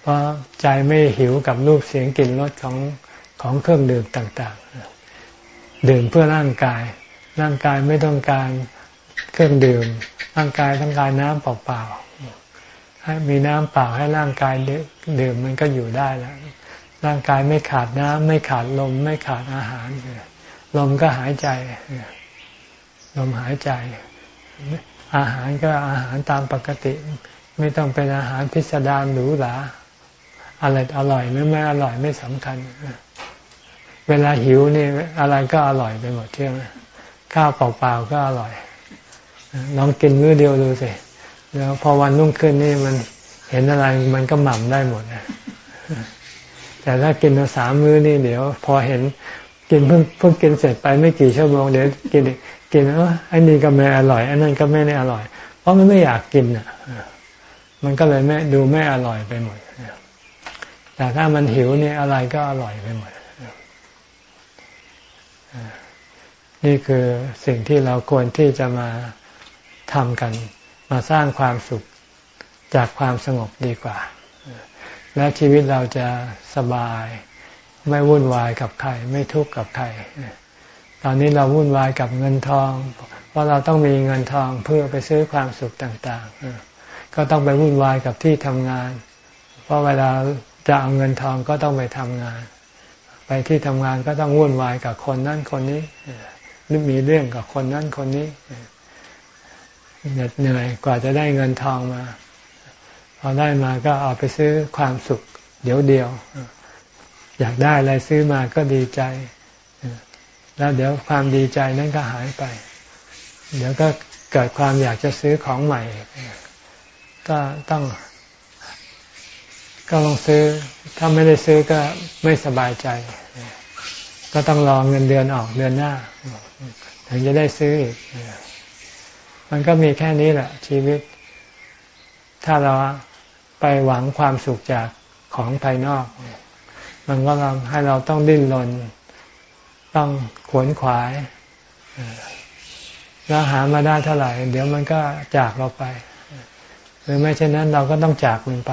เพราะใจไม่หิวกับรูปเสียงกลิ่นรสของของเครื่องดื่มต่าง ๆ ดื่มเพื่อร่างกาย ร่างกายไม่ต้องการ เครื่องดื่ม ร่างกายต้องการน้ำเปล่าๆให้มีน้ำเปล่าให้ร่างกายดื่มมันก็อยู่ได้แล้วร่างกายไม่ขาดน้ำไม่ขาดลม ไม่ขาดอาหารลมก็หายใจลมหายใจ อาหารก็อาหารตามปกติ ไม่ต้องเป็นอาหารพิสดารหรูหราอะไรอร่อยหรือไม่อร่อยไม่สำคัญเวลาหิวนี่อะไรก็อร่อยไปหมดเที่ยงข้าวเปล่าๆก็อร่อย ลองกินมื้อเดียวดูสิแล้วพอวันรุ่งขึ้นนี่มันเห็นอะไรมันก็หม่ำได้หมดนะแต่ถ้ากินมาสามมื้อนี่เดี๋ยว พอเห็นกินเพิ่งเพิ่งกินเสร็จไปไม่กี่ชั่วโมงเดี๋ยวกินกินเอออันนี้ก็ไม่อร่อยอันนั้นก็ไม่ได้อร่อย เพราะมันไม่อยากกินอะมันก็เลยไม่ดูไม่อร่อยไปหมดแต่ถ้ามันหิวนี่อะไรก็อร่อยไปหมดนี่คือสิ่งที่เราควรที่จะมา ทำกัน มาสร้างความสุขจากความสงบดีกว่า แล้วชีวิตเราจะสบาย ไม่วุ่นวายกับใคร ไม่ทุกข์กับใคร ตอนนี้เราวุ่นวายกับเงินทอง เพราะเราต้องมีเงินทองเพื่อไปซื้อความสุขต่างๆ ก็ต้องไปวุ่นวายกับที่ทำงาน เพราะเวลาจะเอาเงินทองก็ต้องไปทำงาน ไปที่ทำงานก็ต้องวุ่นวายกับคนนั้นคนนี้หรือมีเรื่องกับคนนั้นคนนี้ เหน็ดเหนื่อยกว่าจะได้เงินทองมา พอได้มาก็เอาไปซื้อความสุข เดี๋ยวเดียว อยากได้อะไรซื้อมาก็ดีใจ แล้วเดี๋ยวความดีใจนั้นก็หายไป เดี๋ยวก็เกิดความอยากจะซื้อของใหม่ ก็ต้อง ก็ลองซื้อ ถ้าไม่ได้ซื้อก็ไม่สบายใจ ก็ต้องรอเงินเดือนออกเดือนหน้า ถึงจะได้ซื้ออีก มันก็มีแค่นี้แหละ ชีวิต ถ้าเราไปหวังความสุขจากของภายนอก มันก็ทำให้เราต้องดิ้นรนต้องขวนขวายแล้วหามาได้เท่าไหร่ เดี๋ยวมันก็จากเราไป หรือไม่เช่นนั้นเราก็ต้องจากมันไป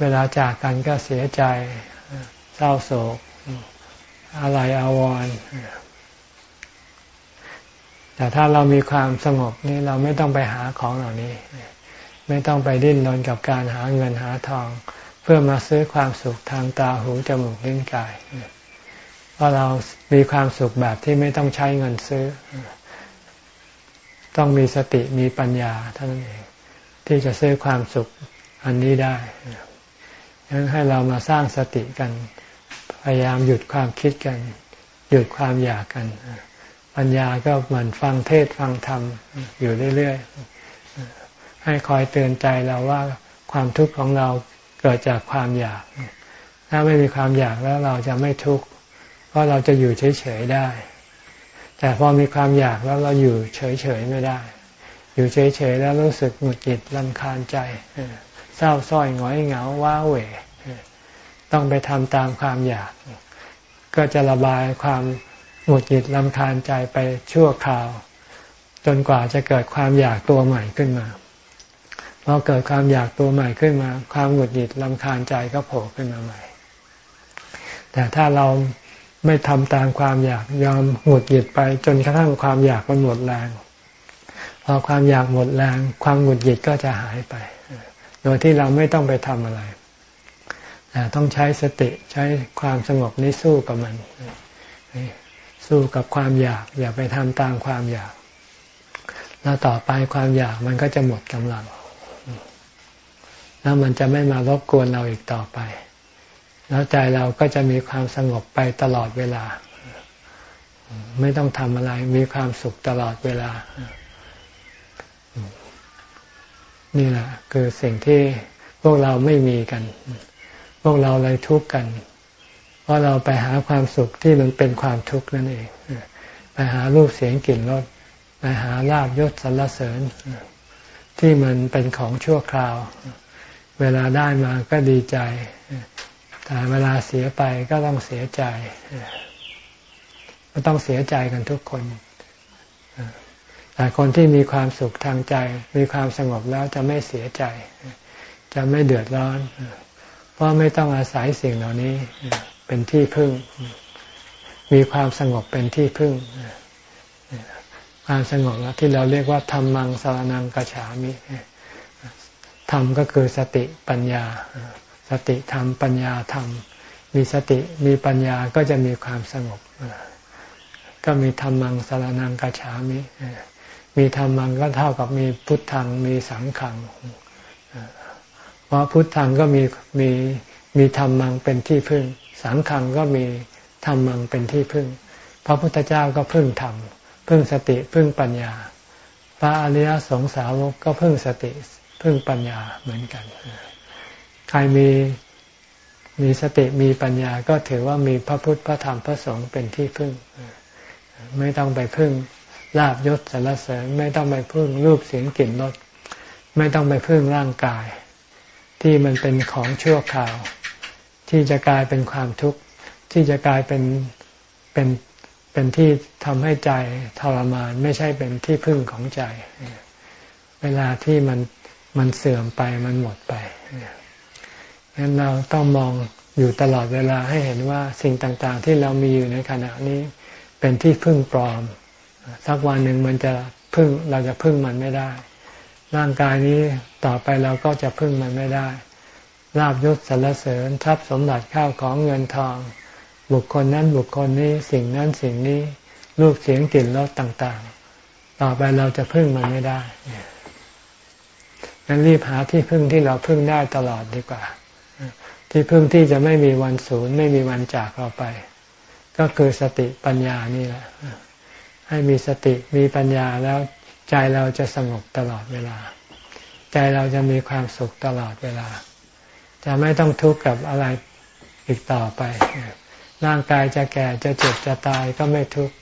เวลาจากกันก็เสียใจ เศร้าโศก อะไรอาวรณ์ แต่ถ้าเรามีความสงบนี่เราไม่ต้องไปหาของเหล่านี้ ไม่ต้องไปดิ้นรนกับการหาเงินหาทอง เพื่อมาซื้อความสุขทางตาหูจมูกลิ้นกายเพราะเรามีความสุขแบบที่ไม่ต้องใช้เงินซื้อ ต้องมีสติมีปัญญาเท่านั้นเองที่จะซื้อความสุขอันนี้ได้ยังให้เรามาสร้างสติกัน พยายามหยุดความคิดกัน หยุดความอยากกัน ปัญญาก็เหมือนฟังเทศฟังธรรมอยู่เรื่อยๆ ให้คอยเตือนใจเราว่าความทุกข์ของเราเกิดจากความอยาก ถ้าไม่มีความอยากแล้วเราจะไม่ทุกข์ เพราะเราจะอยู่เฉยๆได้ แต่พอมีความอยากแล้วเราอยู่เฉยๆไม่ได้ อยู่เฉยๆแล้วรู้สึกหงุดหงิดลำคาญใจ เศร้าส้อยหงอยเหงาว้าเหวต้องไปทำตามความอยาก ก็จะระบายความ หงุดหงิดลำคาญใจไปชั่วคราว จนกว่าจะเกิดความอยากตัวใหม่ขึ้นมาพอเกิดความอยากตัวใหม่ขึ้นมา ความหงุดหงิดลำคาญใจก็โผล่ขึ้นมาใหม่ แต่ถ้าเราไม่ทำตามความอยากยอมหงุดหงิดไปจนกระทั่งความอยากมันหมดแรง พอความอยากหมดแรง ความหงุดหงิดก็จะหายไป โดยที่เราไม่ต้องไปทำอะไรแต่ต้องใช้สติใช้ความสงบนี้สู้กับมัน สู้กับความอยาก อย่าไปทำตามความอยาก แล้วต่อไปความอยากมันก็จะหมดกำลัง แล้วมันจะไม่มารบกวนเราอีกต่อไป แล้วใจเราก็จะมีความสงบไปตลอดเวลา ไม่ต้องทำอะไร มีความสุขตลอดเวลา นี่แหละคือสิ่งที่พวกเราไม่มีกัน พวกเราเลยทุกข์กัน ราะเราไปหาความสุขที่มันเป็นความทุกข์นั่นเอง ไปหารูปเสียงกลิ่นรสไปหาลาบยศสรรเสริญ ที่มันเป็นของชั่วคราว เวลาได้มาก็ดีใจ แต่เวลาเสียไปก็ต้องเสียใจก็ต้องเสียใจกันทุกคน แต่คนที่มีความสุขทางใจ มีความสงบแล้วจะไม่เสียใจ จะไม่เดือดร้อน เพราะไม่ต้องอาศัยสิ่งเหล่านี้ เป็นที่พึ่ง มีความสงบเป็นที่พึ่งความสงบที่เราเรียกว่าธรรมังสารนังกัจฉามิธรรมก็คือสติปัญญา สติธรรมปัญญาธรรม มีสติมีปัญญาก็จะมีความสงบ ก็มีธรรมังสารนังกัจฉามิมีธรรมังก็เท่ากับมีพุทธังมีสังขังเพราะพุทธังก็มีมีมีธรรมังเป็นที่พึ่ง สังขังก็มีธรรมังเป็นที่พึ่ง พระพุทธเจ้าก็พึ่งธรรม พึ่งสติพึ่งปัญญา พระอริยสงสาวกก็พึ่งสติพึ่งปัญญาเหมือนกัน ใครมีมีสติมีปัญญาก็ถือว่ามีพระพุทธพระธรรมพระสงฆ์เป็นที่พึ่ง ไม่ต้องไปพึ่งลาบยศสารเสริญไม่ต้องไปพึ่งรูปเสียงกลิ่นรสไม่ต้องไปพึ่งร่างกาย ที่มันเป็นของชั่วคราว ที่จะกลายเป็นความทุกข์ที่จะกลายเป็นเป็นเป็นที่ทำให้ใจทรมาน ไม่ใช่เป็นที่พึ่งของใจ เวลาที่มันมันเสื่อมไปมันหมดไปงั้นเราต้องมองอยู่ตลอดเวลาให้เห็นว่าสิ่งต่างๆ ที่เรามีอยู่ในขณะนี้เป็นที่พึ่งปลอม สักวันหนึ่งมันจะพึ่งเราจะพึ่งมันไม่ได้ ร่างกายนี้ต่อไปเราก็จะพึ่งมันไม่ได้ ลาบยศสรรเสริญทรัพย์สมบัติข้าวของเงินทอง บุคคลนั้นบุคคลนี้สิ่งนั้นสิ่งนี้รูปเสียงกลิ่นรสต่างๆ ต่อไปเราจะพึ่งมันไม่ได้งั้นรีบหาที่พึ่งที่เราพึ่งได้ตลอดดีกว่า ที่พึ่งที่จะไม่มีวันสูญไม่มีวันจากเราไป ก็คือสติปัญญานี่แหละ ให้มีสติมีปัญญาแล้วใจเราจะสงบตลอดเวลา ใจเราจะมีความสุขตลอดเวลา จะไม่ต้องทุกข์กับอะไรอีกต่อไป ร่างกายจะแก่จะเจ็บจะตายก็ไม่ทุกข์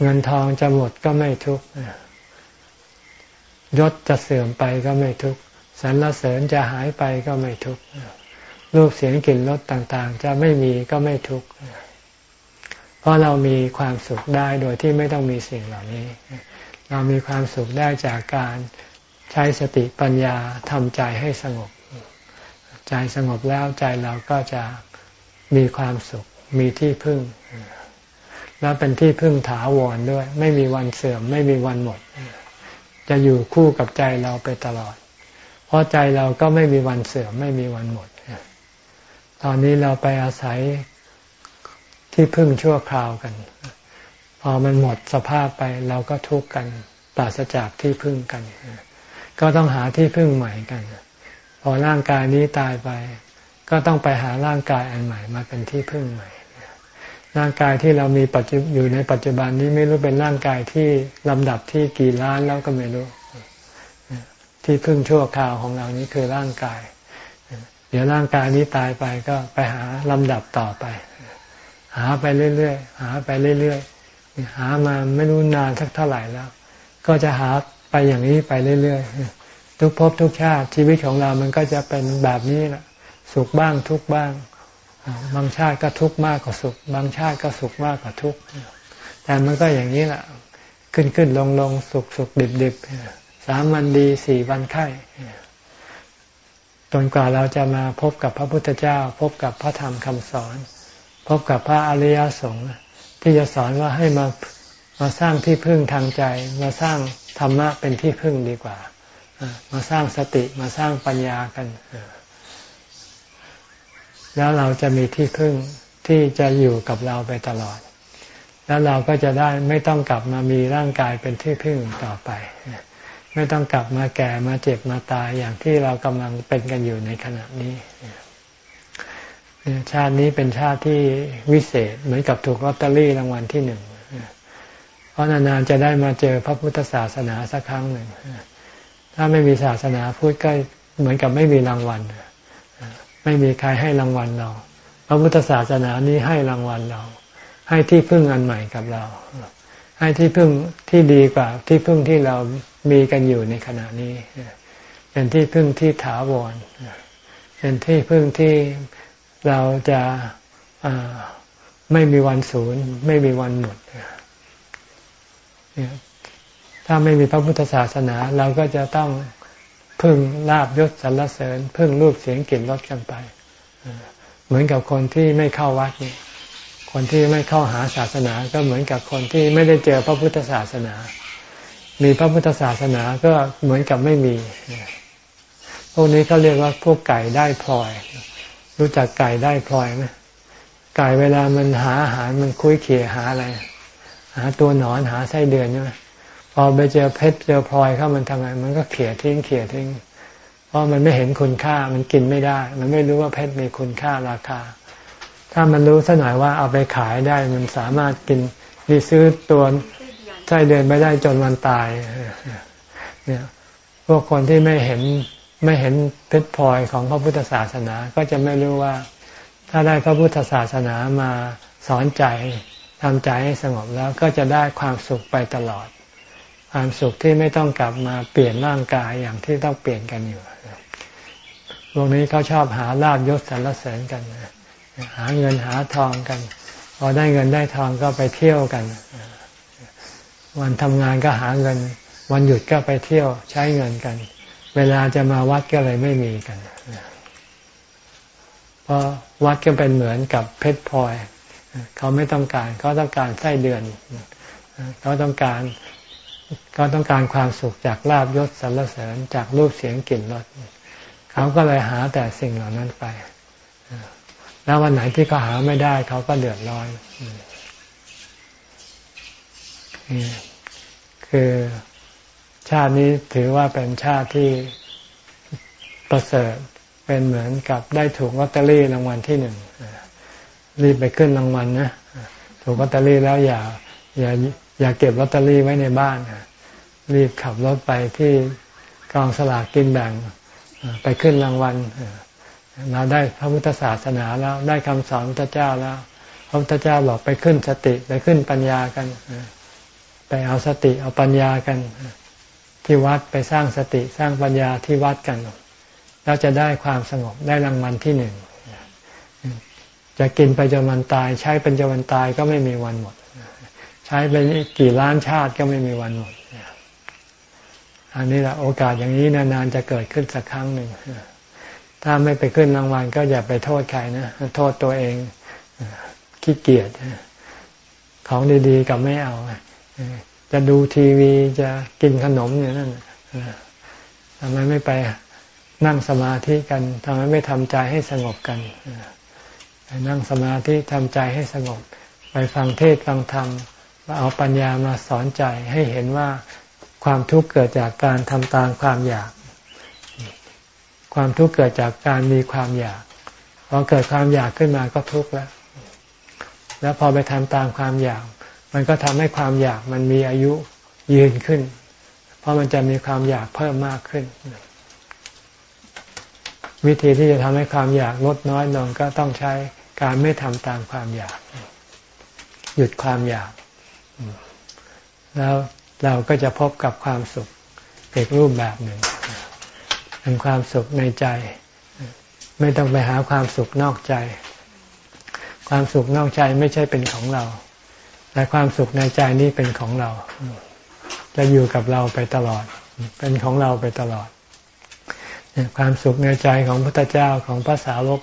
เงินทองจะหมดก็ไม่ทุกข์ยศจะเสื่อมไปก็ไม่ทุกข์สรรเสริญจะหายไปก็ไม่ทุกข์รูปเสียงกลิ่นรสต่างๆ จะไม่มีก็ไม่ทุกข์เพราะเรามีความสุขได้โดยที่ไม่ต้องมีสิ่งเหล่านี้ เรามีความสุขได้จากการใช้สติปัญญาทำใจให้สงบ ใจสงบแล้วใจเราก็จะมีความสุข มีที่พึ่ง แล้วเป็นที่พึ่งถาวรด้วย ไม่มีวันเสื่อม ไม่มีวันหมด จะอยู่คู่กับใจเราไปตลอด เพราะใจเราก็ไม่มีวันเสื่อม ไม่มีวันหมด ตอนนี้เราไปอาศัยที่พึ่งชั่วคราวกัน พอมันหมดสภาพไปเราก็ทุกข์กันปราศจากที่พึ่งกัน ก็ต้องหาที่พึ่งใหม่กัน พอร่างกายนี้ตายไป ก็ต้องไปหาร่างกายอันใหม่มาเป็นที่พึ่งใหม่ ร่างกายที่เรามีปัจจุอยู่ในปัจจุบันนี้ไม่รู้เป็นร่างกายที่ลำดับที่กี่ล้านแล้วก็ไม่รู้ ที่พึ่งชั่วคราวของเรานี้คือร่างกาย เดี๋ยวร่างกายนี้ตายไปก็ไปหาลำดับต่อไป หาไปเรื่อยๆหาไปเรื่อยๆหามาไม่รู้นานสักเท่าไหร่แล้ว ก็จะหาไปอย่างนี้ไปเรื่อยๆ ทุกภพทุกชาติชีวิตของเรามันก็จะเป็นแบบนี้แหละสุขบ้างทุกบ้าง บางชาติก็ทุกมากกว่าสุข บางชาติก็สุขมากกว่าทุกแต่มันก็อย่างนี้แหละขึ้นขึ้นลงลงสุขสุขดิบดิบสามวันดีสี่วันไข้จนกว่าเราจะมาพบกับพระพุทธเจ้า พบกับพระธรรมคำสอน พบกับพระอริยสงฆ์ที่จะสอนว่าให้มามาสร้างที่พึ่งทางใจ มาสร้างธรรมะเป็นที่พึ่งดีกว่า มาสร้างสติมาสร้างปัญญากัน แล้วเราจะมีที่พึ่งที่จะอยู่กับเราไปตลอด แล้วเราก็จะได้ไม่ต้องกลับมามีร่างกายเป็นที่พึ่งต่อไป ไม่ต้องกลับมาแก่มาเจ็บมาตายอย่างที่เรากำลังเป็นกันอยู่ในขณะนี้ชาตินี้เป็นชาติที่วิเศษเหมือนกับถูกลอตเตอรี่รางวัลที่หนึ่งเพราะนานๆจะได้มาเจอพระพุทธศาสนาสักครั้งหนึ่ง ถ้าไม่มีศาสนาพุทธก็เหมือนกับไม่มีรางวัลไม่มีใครให้รางวัลเรา พระพุทธศาสนานี้ให้รางวัลเรา ให้ที่พึ่งอันใหม่กับเรา ให้ที่พึ่งที่ดีกว่า ที่พึ่งที่เรามีกันอยู่ในขณะนี้ เป็นที่พึ่งที่ถาวร เป็นที่พึ่งที่เราจะไม่มีวันศูนย์ ไม่มีวันหมด ถ้าไม่มีพระพุทธศาสนา เราก็จะต้องพึ่งลาบยศสรรเสริญ พึ่งรูปเสียงกลิ่นรสกันไป เหมือนกับคนที่ไม่เข้าวัดนี่คนที่ไม่เข้าหาศาสนาก็เหมือนกับคนที่ไม่ได้เจอพระพุทธศาสนา มีพระพุทธศาสนาก็เหมือนกับไม่มี พวกนี้เขาเรียกว่าพวกไก่ได้พลอย รู้จักไก่ได้พลอยไหมไก่เวลามันหาอาหารมันคุยเขี่ยหาอะไร หาตัวหนอนหาไส้เดือนใช่ไหม พอไปเจอเพชรเจอพลอยเข้ามันทำไงมันก็เขี่ยทิ้งเขี่ยทิ้ง เพราะมันไม่เห็นคุณค่ามันกินไม่ได้ มันไม่รู้ว่าเพชรมีคุณค่าราคา ถ้ามันรู้สักหน่อยว่าเอาไปขายได้มันสามารถกินมีซื้อตัวใช่เดินไม่ได้จนวันตายเนี่ยพวกคนที่ไม่เห็นไม่เห็นเพชรพลอยของพระพุทธศาสนา ก็จะไม่รู้ว่า ถ้าได้พระพุทธศาสนามาสอนใจทำใจให้สงบแล้วก็จะได้ความสุขไปตลอด ความสุขที่ไม่ต้องกลับมาเปลี่ยนร่างกายอย่างที่ต้องเปลี่ยนกันอยู่พวกนี้เขาชอบหาลาบยศสรรเสริญกันหาเงินหาทองกัน พอได้เงินได้ทองก็ไปเที่ยวกัน วันทำงานก็หาเงิน วันหยุดก็ไปเที่ยวใช้เงินกัน เวลาจะมาวัดก็เลยไม่มีกันเพราะวัดก็เป็นเหมือนกับเพชรพลอย เขาไม่ต้องการ เขาต้องการไส้เดือน เขาต้องการ ก็ต้องการความสุขจากลาบยศสรรเสริญจากรูปเสียงกลิ่นรสเขาก็เลยหาแต่สิ่งเหล่านั้นไป แล้ววันไหนที่เขาหาไม่ได้ เขาก็เดือดร้อนคือชาตินี้ถือว่าเป็นชาติที่ประเสริฐเป็นเหมือนกับได้ถูกลอตเตอรี่รางวัลที่หนึ่งรีบไปขึ้นรางวัลนะถูกลอตเตอรี่แล้วอย่าอย่า อย่าเก็บลอตเตอรี่ไว้ในบ้านรีบขับรถไปที่กองสลากกินแบ่งไปขึ้นรางวัลเราได้พระพุทธศาสนาแล้วได้คำสอนพระเจ้าแล้ว พระพุทธเจ้าบอกไปขึ้นสติไปขึ้นปัญญากันไปเอาสติเอาปัญญากัน ที่วัดไปสร้างสติสร้างปัญญาที่วัดกันแล้วจะได้ความสงบได้รางวัลที่หนึ่งจะกินไปจนวันตาย ใช้เป็นจนวันตายก็ไม่มีวันหมด ช้ไปกี่ล้านชาติก็ไม่มีวันหมด อันนี้แหละโอกาสอย่างนี้นานๆจะเกิดขึ้นสักครั้งหนึ่ง ถ้าไม่ไปขึ้นรางวัลก็อย่าไปโทษใครนะ โทษตัวเอง ขี้เกียจ ของดีๆกับไม่เอา จะดูทีวีจะกินขนมอย่างนั้นทำไมไม่ไปนั่งสมาธิกันทำไมไม่ทำใจให้สงบกันนั่งสมาธิทำใจให้สงบ ไปฟังเทศฟังธรรม เอาปัญญามาสอนใจให้เห็นว่าความทุกข์เกิดจากการทำตามความอยาก ความทุกข์เกิดจากการมีความอยาก พอเกิดความอยากขึ้นมาก็ทุกข์แล้ว แล้วพอไปทำตามความอยาก มันก็ทำให้ความอยากมันมีอายุยืนขึ้น เพราะมันจะมีความอยากเพิ่มมากขึ้น วิธีที่จะทำให้ความอยากลดน้อยลงก็ต้องใช้การไม่ทำตามความอยาก หยุดความอยาก แล้วเราก็จะพบกับความสุขอีกรูปแบบหนึ่งเป็นความสุขในใจ ไม่ต้องไปหาความสุขนอกใจ ความสุขนอกใจไม่ใช่เป็นของเรา แต่ความสุขในใจนี้เป็นของเรา จะอยู่กับเราไปตลอด เป็นของเราไปตลอด ความสุขในใจของพระพุทธเจ้าของพระสาวก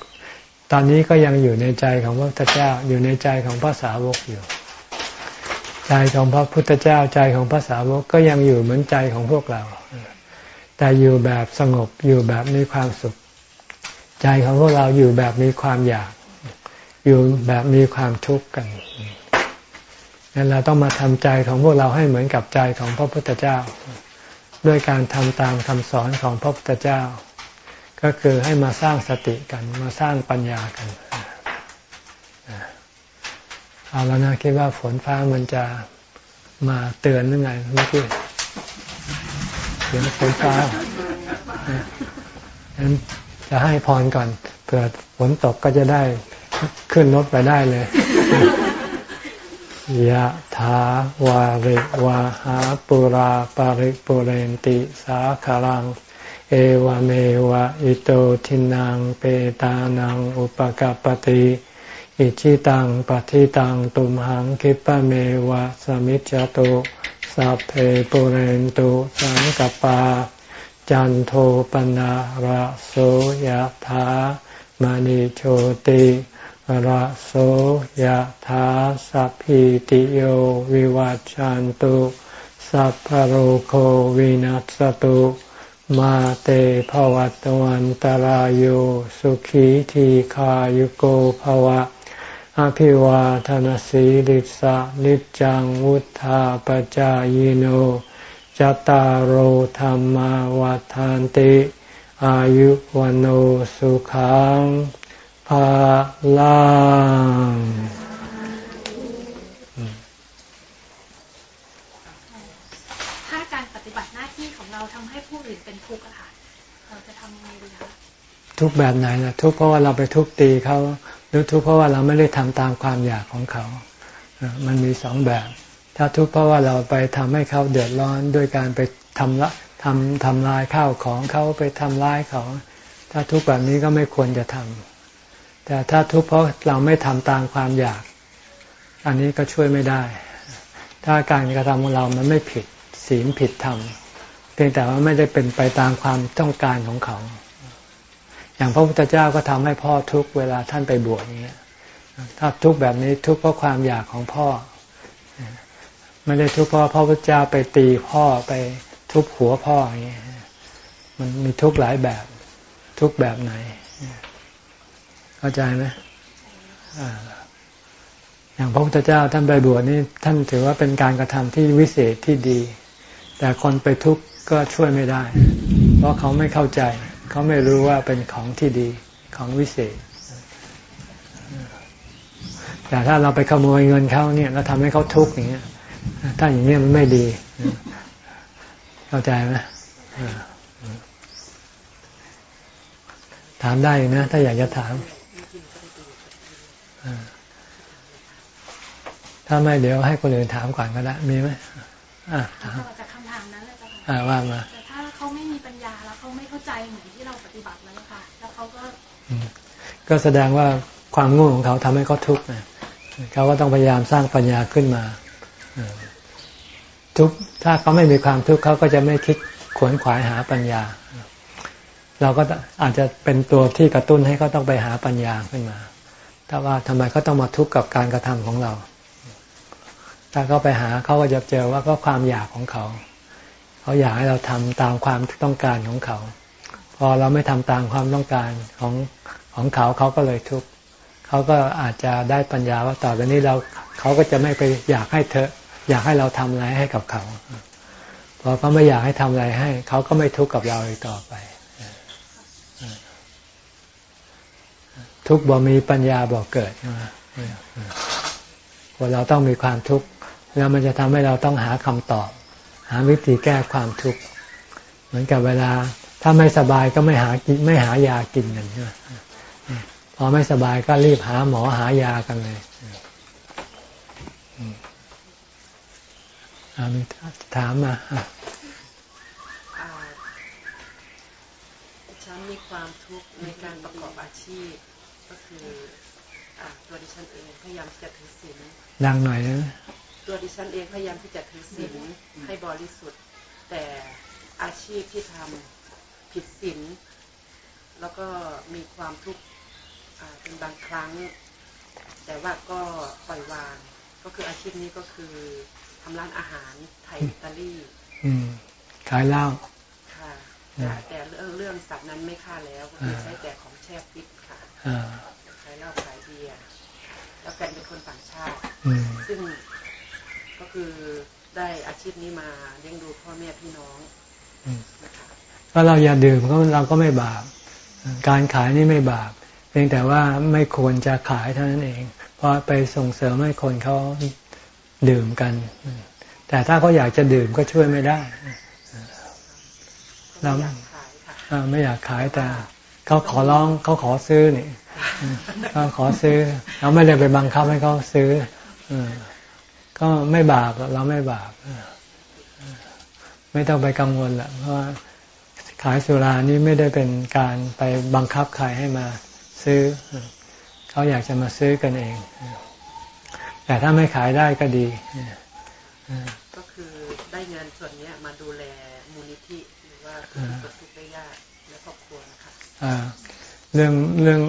ตอนนี้ก็ยังอยู่ในใจของพระพุทธเจ้า อยู่ในใจของพระสาวกอยู่ ใจของพระพุทธเจ้าใจของพระสาวกก็ยังอยู่เหมือนใจของพวกเรา แต่อยู่แบบสงบอยู่แบบมีความสุข ใจของพวกเราอยู่แบบมีความอยาก อยู่แบบมีความทุกข์กันงั้นเราต้องมาทำใจของพวกเราให้เหมือนกับใจของพระพุทธเจ้า ด้วยการทำตามคำสอนของพระพุทธเจ้า ก็คือให้มาสร้างสติกันมาสร้างปัญญากัน เอาแล้วนะคิดว่าฝนฟ้ามันจะมาเตือนหรือไงเมื่อกี้เสียงฝนฟ้านั้นจะให้พรก่อนเผื่อฝนตกก็จะได้ขึ้นรถไปได้เลยยะถาวาริวาหาปุราปาริปุเรนติสาคารัง เอวเมวะอิโตทินังเปตานังอุปกปติ อิชิตังปฏิตังตุมหังคิปะเมวะสมิจจตุสัพเพปุเรนตุสังกปา จันโทปนะระโสยถามณิโชติระโสยถาสัพพิติโยวิวัจจันตุสัพพโรโควินัสตุมาเตภวัตวันตารโยสุขีทีขายุโกภวะ อภิวาทนสีลิสะนิจังวุธาปจายโนจตารโหธรรมวาทานติ อายุวันโอสุขังภาลังถ้าการปฏิบัติหน้าที่ของเราทำให้ผู้อื่นเป็นทุกข์อะค่ะ เราจะทำยังไงดีคะทุกแบบไหนนะทุกเพราะว่าเราไปทุกตีเขาห รือทุกเพราะว่าเราไม่ได้ทำตามความอยากของเขา มันมีสองแบบ ถ้าทุกเพราะว่าเราไปทำให้เขาเดือดร้อนด้วยการไปทำละทำทำลายข้าวของเขาไปทำร้ายเขา ถ้าทุกแบบนี้ก็ไม่ควรจะทำแต่ถ้าทุกเพราะเราไม่ทำตามความอยาก อันนี้ก็ช่วยไม่ได้ ถ้าการกระทำของเรามันไม่ผิดศีลผิดธรรมเพียงแต่ว่าไม่ได้เป็นไปตามความต้องการของเขา อย่างพระพุทธเจ้าก็ทำให้พ่อทุกเวลาท่านไปบวชอย่างเงี้ยถ้าทุกแบบนี้ทุกเพราะความอยากของพ่อ ไม่ได้ทุกเพราะพระพุทธเจ้าไปตีพ่อไปทุบหัวพ่ออย่างเงี้ยมันมีทุกหลายแบบทุกแบบไหน เข้าใจไหมอย่างพระพุทธเจ้าท่านไปบวชนี่ท่านถือว่าเป็นการกระทำที่วิเศษที่ดี แต่คนไปทุกข์ก็ช่วยไม่ได้ เพราะเขาไม่เข้าใจ เขาไม่รู้ว่าเป็นของที่ดีของวิเศษ แต่ถ้าเราไปขโมยเงินเขาเนี่ยเราทำให้เขาทุกข์อย่างเงี้ย ถ้าอย่างเงี้ยมันไม่ดี เข้าใจไหมถามได้นะ ถ้าอยากจะถาม ถ้าไม่เดี๋ยวให้คนอื่นถามก่อนก็ได้ มีไหมอ่าจากคำถามนั้นเลยจ้ะว่ามาแต่ถ้าเขาไม่มีปัญญาแล้วเขาไม่เข้าใจเหมือนที่เราปฏิบัติ แล้วเขาก็ก็แสดงว่าความง่งของเขาทำให้เขาทุกข์นะเขาก็ต้องพยายามสร้างปัญญาขึ้นมาทุกถ้าเขาไม่มีความทุกข์เขาก็จะไม่คิดขวนขวายหาปัญญา เราก็อาจจะเป็นตัวที่กระตุ้นให้เขาต้องไปหาปัญญาขึ้นมา ถ้าว่าทำไมเขาต้องมาทุกข์กับการกระทำของเรา ถ้าเขาไปหาเขาก็จะเจอว่าก็ความอยากของเขา เขาอยากให้เราทำตามความต้องการของเขา พอเราไม่ทำตามความต้องการของของเขาเขาก็เลยทุกข์เขาก็อาจจะได้ปัญญาว่าต่อไปนี้เราเขาก็จะไม่ไปอยากให้เธอ อยากให้เราทำอะไรให้กับเขาพอเขาไม่อยากให้ทำอะไรให้ เขาก็ไม่ทุกข์กับเราอีกต่อไป ทุกบ่มีปัญญาบอกเกิดคนเราต้องมีความทุกข์แล้วมันจะทำให้เราต้องหาคำตอบ หาวิธีแก้ความทุกข์เหมือนกับเวลา ถ้าไม่สบายก็ไม่หากินไม่หายากินกันใช่ไหมพอไม่สบายก็รีบหาหมอหายากันเลยมีถามมาฉันมีความทุกข์ในการประกอบอาชีพ ก็คืออตัวดิฉันเองพยายามจะถือศีลดังหน่อยนะตัวดิฉันเองพยายามที่จะถือศีลให้บริสุทธิ์ แต่อาชีพที่ทำ ผิดศีลแล้วก็มีความทุกข์เป็นบางครั้ง แต่ว่าก็ปล่อยวาง ก็คืออาชีพนี้ก็คือทำร้านอาหารไทยอิตาลีขายเหล้าค่ะแต่แต่เรื่องเรื่องสัตว์นั้นไม่ฆ่าแล้วก็คือใช้แต่ของแช่ฟิตค่ะอ่าขายเหล้าขายเบียร์แล้วแฟนเป็นคนต่างชาติอืมซึ่งก็คือได้อาชีพนี้มาเลี้ยงดูพ่อแม่พี่น้องอืมนะคะ ถ้าเราอย่าดื่มก็เราก็ไม่บาป การขายนี่ไม่บาป เพียงแต่ว่าไม่ควรจะขายเท่านั้นเอง เพราะไปส่งเสริมให้คนเขาดื่มกัน แต่ถ้าเขาอยากจะดื่มก็ช่วยไม่ได้ก็ไม่อยากขาไม่อยากขายแต่เขาขอร้องเขาขอซื้อนี่เขาขอซื้อ เราไม่ได้ไปบังคับให้เขาซื้ออก็ไม่บาปเราไม่บาปไม่ต้องไปกังวลละเพราะ ขายสุรานี่ไม่ได้เป็นการไปบังคับใครให้มาซื้อ เขาอยากจะมาซื้อกันเอง แต่ถ้าไม่ขายได้ก็ดี ก็คือได้เงินส่วนเนี้ยมาดูแลมูลนิธิหรือว่าผู้ที่ตกทุกข์ได้ยากและครอบครัวนะคะอ่าเรื่องเรื่อง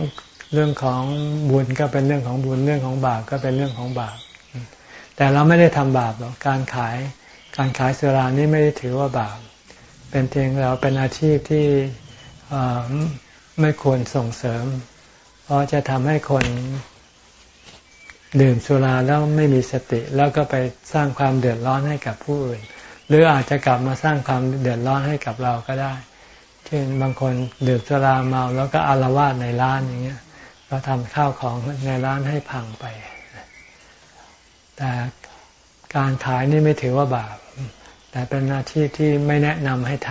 เรื่องของบุญก็เป็นเรื่องของบุญเรื่องของบาปก็เป็นเรื่องของบาปแต่เราไม่ได้ทำบาปหรอกการขาย การขายสุรานี่ไม่ได้ถือว่าบาป เป็นเพียงเราเป็นอาชีพที่ไม่ควรส่งเสริม เพราะจะทำให้คนดื่มสุราแล้วไม่มีสติ แล้วก็ไปสร้างความเดือดร้อนให้กับผู้อื่น หรืออาจจะกลับมาสร้างความเดือดร้อนให้กับเราก็ได้ เช่นบางคนดื่มสุราเมาแล้วก็อารวาสในร้านอย่างเงี้ย ก็ทำข้าวของในร้านให้พังไป แต่การขายนี่ไม่ถือว่าบาป แต่เป็นอาชีพที่ไม่แนะนำให้ท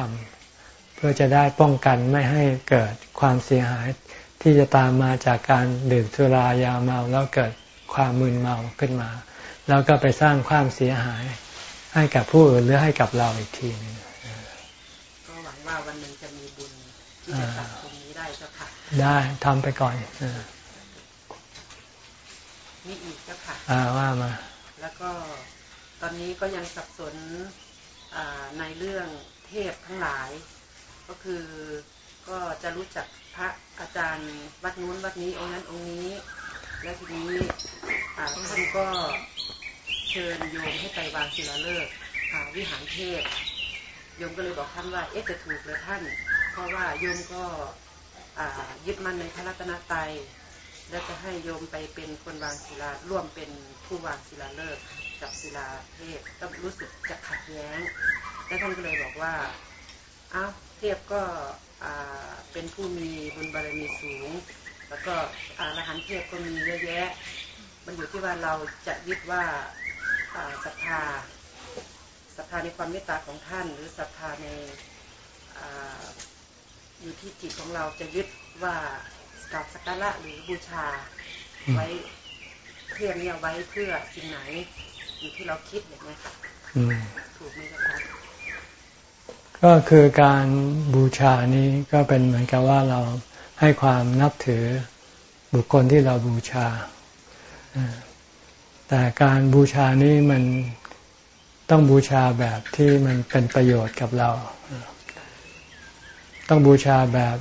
ำเพื่อจะได้ป้องกันไม่ให้เกิดความเสียหายที่จะตามมาจากการดื่มสุรายาเมาแล้วเกิดความมึนเมาขึ้นมา แล้วก็ไปสร้างความเสียหายให้กับผู้อื่นหรือให้กับเราอีกทีหนึงก็หวังว่าวันหนึ่งจะมีบุญที่จะตัดตรงนี้ได้เจ้าค่ะได้ทำไปก่อนเออมีอีกเจ้าค่ะอ่าว่ามา แล้วก็ตอนนี้ก็ยังสับสนอ่า ในเรื่องเทพทั้งหลาย ก็คือก็จะรู้จักพระอาจารย์วัดนู้นวัดนี้องค์นั้นองค์นี้ แล้วทีนี้ท่านก็เชิญโยมให้ไปวางศิลาฤกษ์วิหารเทพโยมก็เลยบอกท่านว่าเอ๊ะจะถูกเลยท่าน เพราะว่าโยมก็ยึดมั่นในพระรัตนตรัยแล้วจะให้โยมไปเป็นคนวางศิลาร่วมเป็นผู้วางศิลาฤกษ์ กับศิลาเทพก็รู้สึกจะขัดแย้ง แล้วท่านก็เลยบอกว่าอ้าวเทพก็อ่าเป็นผู้มีบุญบารมีสูง แล้วก็อารหันต์เทพก็มีเยอะแยะ มันอยู่ที่ว่าเราจะยึดว่าอ่าศรัทธาศรัทธาในความเมตตาของท่าน หรือศรัทธาในอ่าอยู่ที่จิตของเราจะยึดว่ากราบสักการะหรือบูชาอืมไว้เพื่อเนี่ยไว้เพื่อสิ่งไหน อยู่ที่เราคิดอย่างนี้ยค่ะอืมถูกไหมครับก็คือการบูชานี้ก็เป็นเหมือนกับว่าเราให้ความนับถือบุคคลที่เราบูชา แต่การบูชานี้มันต้องบูชาแบบที่มันเป็นประโยชน์กับเรา ต้องบูชาแบบ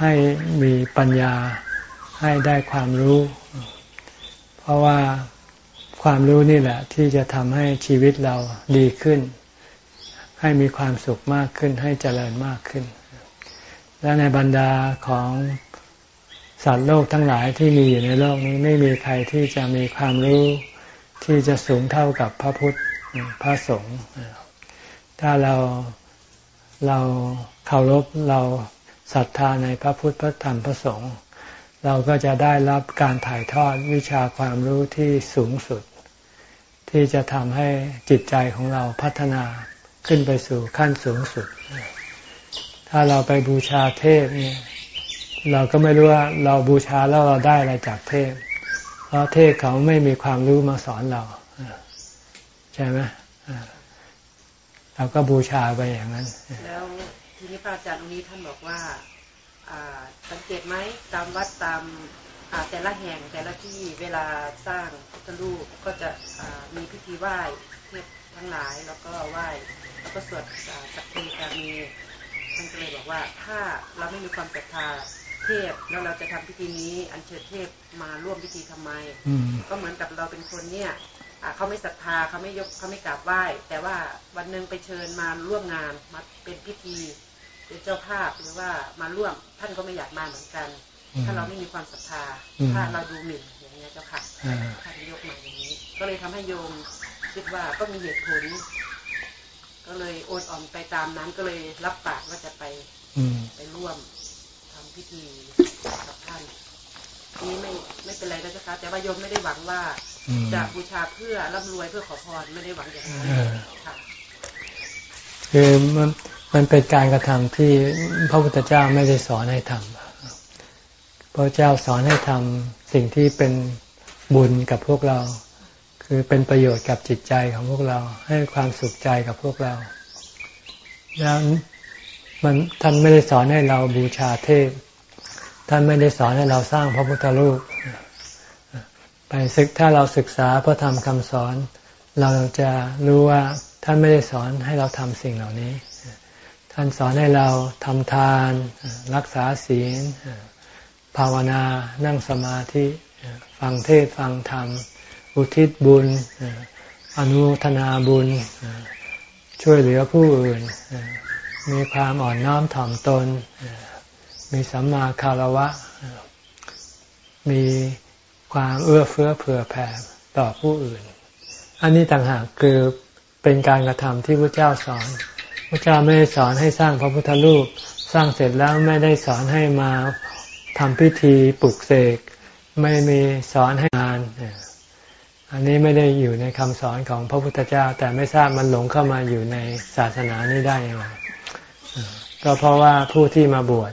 ให้มีปัญญาให้ได้ความรู้ เพราะว่า ความรู้นี่แหละ ที่จะทำให้ชีวิตเราดีขึ้น ให้มีความสุขมากขึ้น ให้เจริญมากขึ้น และในบรรดาของสัตว์โลกทั้งหลายที่มีอยู่ในโลกนี้ไม่มีใครที่จะมีความรู้ที่จะสูงเท่ากับพระพุทธพระสงฆ์ถ้าเราเราเคารพเราศรัทธาในพระพุทธพระธรรมพระสงฆ์เราก็จะได้รับการถ่ายทอดวิชาความรู้ที่สูงสุด ที่จะทำให้จิตใจของเราพัฒนาขึ้นไปสู่ขั้นสูงสุด ถ้าเราไปบูชาเทพเนี่ยเราก็ไม่รู้ว่าเราบูชาแล้วเราได้อะไรจากเทพ เพราะเทพเขาไม่มีความรู้มาสอนเราใช่ไหมเราก็บูชาไปอย่างนั้น แล้วทีนี้พระอาจารย์องค์นี้ท่านบอกว่าสังเกตไหมตามวัดตาม แต่ละแห่งแต่ละที่เวลาสร้างพุทธรูปก็จะอ่ามีพิธีไหว้เทพทั้งหลายแล้วก็ไหว้แล้วก็สวดอ่าสักคีกามีท่านก็เลยบอกว่าถ้าเราไม่มีความศรัทธาเทพแล้วเราจะทำพิธีนี้ อัญเชิญเทพมาร่วมพิธีทำไมอืมก็เหมือนกับเราเป็นคนเนี่ยอ่าเขาไม่ศรัทธาเขาไม่ยกเขาไม่กราบไหว้ แต่ว่าวันหนึ่งไปเชิญมาร่วมงานมาเป็นพิธีเป็นเจ้าภาพหรือว่ามาร่วมท่านก็ไม่อยากมาเหมือนกัน ถ้าเราไม่มีความศรัทธาอืมถ้าเราดูหมิ่นอย่างนี้ยเจ้าค่ะอ่าท่านยกมาอย่างนี้ ก็เลยทำให้โยมคิดว่าก็มีเหตุผล ก็เลยโอนอ่อนไปตามนั้นก็เลยรับปากว่าจะไปอืมไปร่วมทำพิธีกับท่านนี่ไม่ไม่เป็นไรนะเจ้าค่ะแต่ว่าโยมไม่ได้หวังว่าอืมจะบูชาเพื่อร่ำรวยเพื่อขอพรไม่ได้หวังอย่างนั้นเออค่ะคือมันมันเป็นการกระทำที่พระพุทธเจ้าไม่ได้สอนให้ทำพ ระเจ้าสอนให้ทำสิ่งที่เป็นบุญกับพวกเรา คือเป็นประโยชน์กับจิตใจของพวกเรา ให้ความสุขใจกับพวกเรา แล้วมันท่านไม่ได้สอนให้เราบูชาเทพ ท่านไม่ได้สอนให้เราสร้างพระพุทธรูปไปศึกถ้าเราศึกษาพระธรรมคำสอน เราจะรู้ว่าท่านไม่ได้สอนให้เราทำสิ่งเหล่านี้ ท่านสอนให้เราทำทาน รักษาศีล ภาวนานั่งสมาธิฟังเทศฟังธรรม อุทิศบุญ อนุทนาบุญ ช่วยเหลือผู้อื่น มีความอ่อนน้อมถ่อมตน มีสัมมาคารวะ มีความเอื้อเฟื้อเผื่อแผ่ต่อผู้อื่น อันนี้ต่างหากคือเป็นการกระทำที่พระเจ้าสอน พระเจ้าไม่ได้สอนให้สร้างพระพุทธรูป สร้างเสร็จแล้วไม่ได้สอนให้มา ทำพิธีปลุกเสก ไม่มีสอนให้งาน อันนี้ไม่ได้อยู่ในคำสอนของพระพุทธเจ้า แต่ไม่ทราบมันหลงเข้ามาอยู่ในศาสนานี้ได้ยังไงก็เพราะว่าผู้ที่มาบวช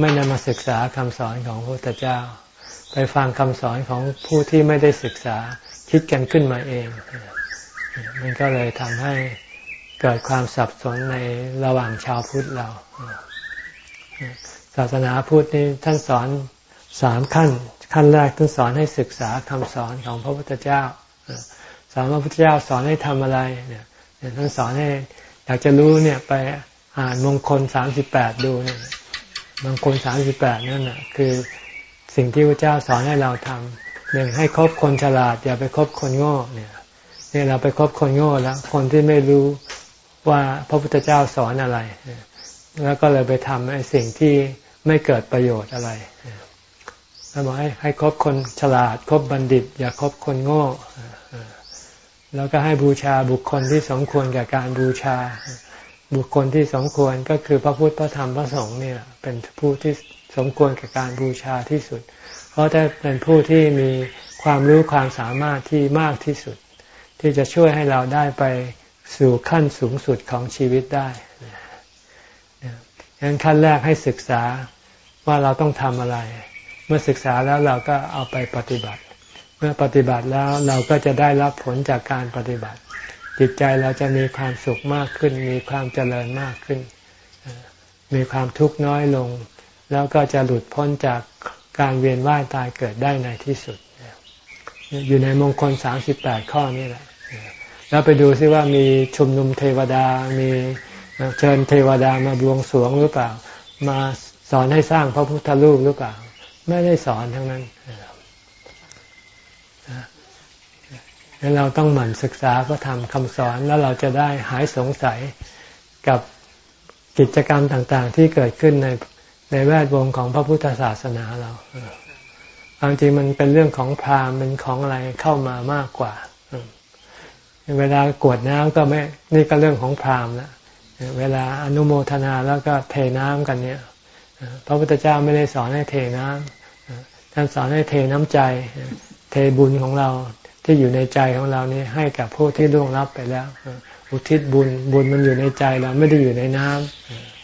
ไม่ได้มาศึกษาคำสอนของพระพุทธเจ้า ไปฟังคำสอนของผู้ที่ไม่ได้ศึกษาคิดกันขึ้นมาเอง มันก็เลยทำให้เกิดความสับสนในระหว่างชาวพุทธเรา ศาสนาพุทธนี่ท่านสอนสามขั้น ขั้นแรกท่านสอนให้ศึกษาคำสอนของพระพุทธเจ้าสอนพระพุทธเจ้าสอนให้ทำอะไรเนี่ยท่านสอนให้อยากจะรู้เนี่ยไปอ่านมงคลสามสิบแปดดูเนี่ยมงคลสามสิบแปดนั่นน่ะคือสิ่งที่พระเจ้าสอนให้เราทำหนึ่งให้คบคนฉลาด อย่าไปคบคนโง่เนี่ยเนี่ยเราไปคบคนโง่แล้วคนที่ไม่รู้ว่าพระพุทธเจ้าสอนอะไร แล้วก็เลยไปทำไอ้สิ่งที่ ไม่เกิดประโยชน์อะไรแล้วบอกให้ให้คบคนฉลาดคบบัณฑิต อย่าคบคนโง่แล้วก็ให้บูชาบุคคลที่สมควรกับการบูชา บุคคลที่สมควรก็คือพระพุทธพระธรรมพระสงฆ์เนี่ย เป็นผู้ที่สมควรกับการบูชาที่สุด เพราะถ้าเป็นผู้ที่มีความรู้ความสามารถที่มากที่สุด ที่จะช่วยให้เราได้ไปสู่ขั้นสูงสุดของชีวิตได้ดังนั้นขั้นแรกให้ศึกษา ว่าเราต้องทำอะไร เมื่อศึกษาแล้วเราก็เอาไปปฏิบัติ เมื่อปฏิบัติแล้วเราก็จะได้รับผลจากการปฏิบัติ จิตใจเราจะมีความสุขมากขึ้น มีความเจริญมากขึ้น มีความทุกข์น้อยลง แล้วก็จะหลุดพ้นจากการเวียนว่ายตายเกิดได้ในที่สุด อยู่ในมงคลสามสิบแปดข้อนี่แหละ แล้วไปดูซิว่ามีชุมนุมเทวดา มีเชิญเทวดามาบวงสรวงหรือเปล่า มา สอนให้สร้างพระพุทธรูปหรือเปล่า ไม่ได้สอนทั้งนั้นแล้วเราต้องหมั่นศึกษาพระธรรมคำสอนแล้วเราจะได้หายสงสัยกับกิจกรรมต่างๆ ที่เกิดขึ้นในในแวดวงของพระพุทธศาสนาเราบางทีมันเป็นเรื่องของพราหมณ์เป็นของอะไรเข้ามามากกว่า เวลากวดน้ำก็ไม่ นี่ก็เรื่องของพราหมณ์ละเวลาอนุโมทนาแล้วก็เทน้ำกันเนี่ย พระพุทธเจ้าไม่ได้สอนให้เทน้ำท่านสอนให้เทน้ำใจ เทบุญของเราที่อยู่ในใจของเรานี่ให้กับผู้ที่ล่วงลับไปแล้ว อุทิศบุญบุญมันอยู่ในใจเราไม่ได้อยู่ในน้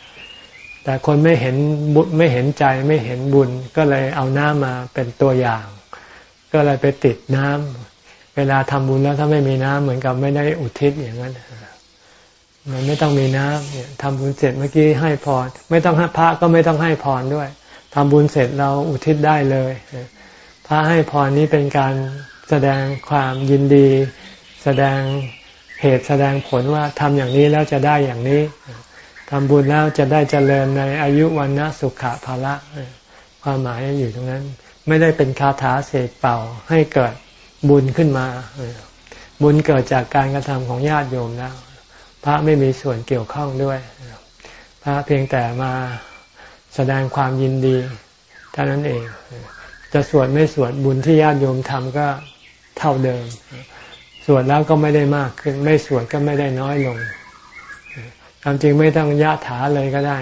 ำแต่คนไม่เห็นบุญไม่เห็นใจไม่เห็นบุญ ก็เลยเอาน้ำมาเป็นตัวอย่าง ก็เลยไปติดน้ำเวลาทำบุญแล้วถ้าไม่มีน้ำเหมือนกับไม่ได้อุทิศอย่างนั้น มันไม่ต้องมีน้ำเนี่ยทำบุญเสร็จเมื่อกี้ให้พรไม่ต้องให้พระก็ไม่ต้องให้พรด้วยทำบุญเสร็จเราอุทิศได้เลย พระให้พรนี้เป็นการแสดงความยินดี แสดงเหตุแสดงผลว่าทำอย่างนี้แล้วจะได้อย่างนี้ทำบุญแล้วจะได้เจริญในอายุวันนะสุขะภาละความหมายอยู่ตรงนั้น ไม่ได้เป็นคาถาเสกเป่าให้เกิดบุญขึ้นมา บุญเกิดจากการกระทำของญาติโยมแล้ว พระไม่มีส่วนเกี่ยวข้องด้วย พระเพียงแต่มาแสดงความยินดีเท่านั้นเอง จะสวดไม่สวดบุญที่ญาติโยมทำก็เท่าเดิม สวดแล้วก็ไม่ได้มากขึ้น ไม่สวดก็ไม่ได้น้อยลงความจริงไม่ต้องยะถาเลยก็ได้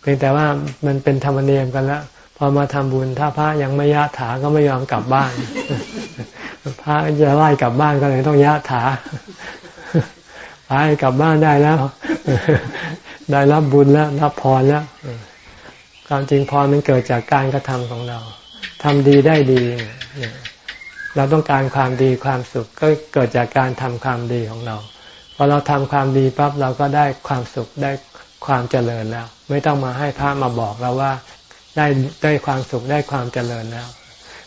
เพียงแต่ว่ามันเป็นธรรมเนียมกันแล้วพอมาทำบุญถ้าพระยังไม่ยะถาก็ไม่ยอมกลับบ้าน พระจะไล่กลับบ้านก็เลยต้องยะถา พระให้กลับบ้านได้แล้ว ได้รับบุญแล้ว รับพรแล้วความจริงพรมันเกิดจากการกระทำของเราทำดีได้ดีเราต้องการความดีความสุขก็เกิดจากการทำความดีของเราพอเราทำความดีปั๊บเราก็ได้ความสุขได้ความเจริญแล้ว ไม่ต้องมาให้พระมาบอกเราว่าได้ได้ความสุขได้ความเจริญแล้ว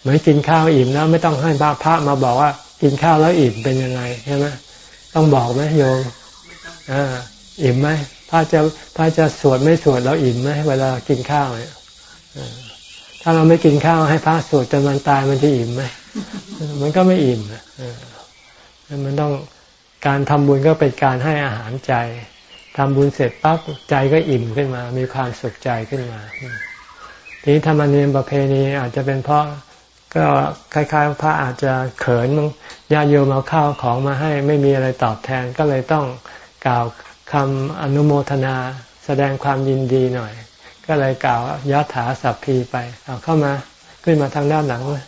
เหมือนกินข้าวอิ่มแล้วไม่ต้องให้พระพระมาบอกว่า กินข้าวแล้วอิ่มเป็นยังไงใช่ไหม ต้องบอกไหมโยมอ่าอิ่มไหมพระจะพระจะสวดไม่สวดแล้วอิ่มไหมเวลากินข้าวเนี่ยถ้าเราไม่กินข้าวให้พระสวดจนมันตายมันจะอิ่มไหมมันก็ไม่อิ่มมันต้องการทำบุญก็เป็นการให้อาหารใจทำบุญเสร็จปั๊บใจก็อิ่มขึ้นมา มีความสุขใจขึ้นมาทีนี้ธรรมเนียมประเพณีอาจจะเป็นเพราะ ก็คล้ายๆพระอาจจะเขินญาติโยมเอาข้าวของมาให้ไม่มีอะไรตอบแทนก็เลยต้องกล่าวคำอนุโมทนาแสดงความยินดีหน่อย ก็เลยกล่าวยะถาสัพพีไปเอาเข้ามาขึ้นมาทางด้านหลังเลย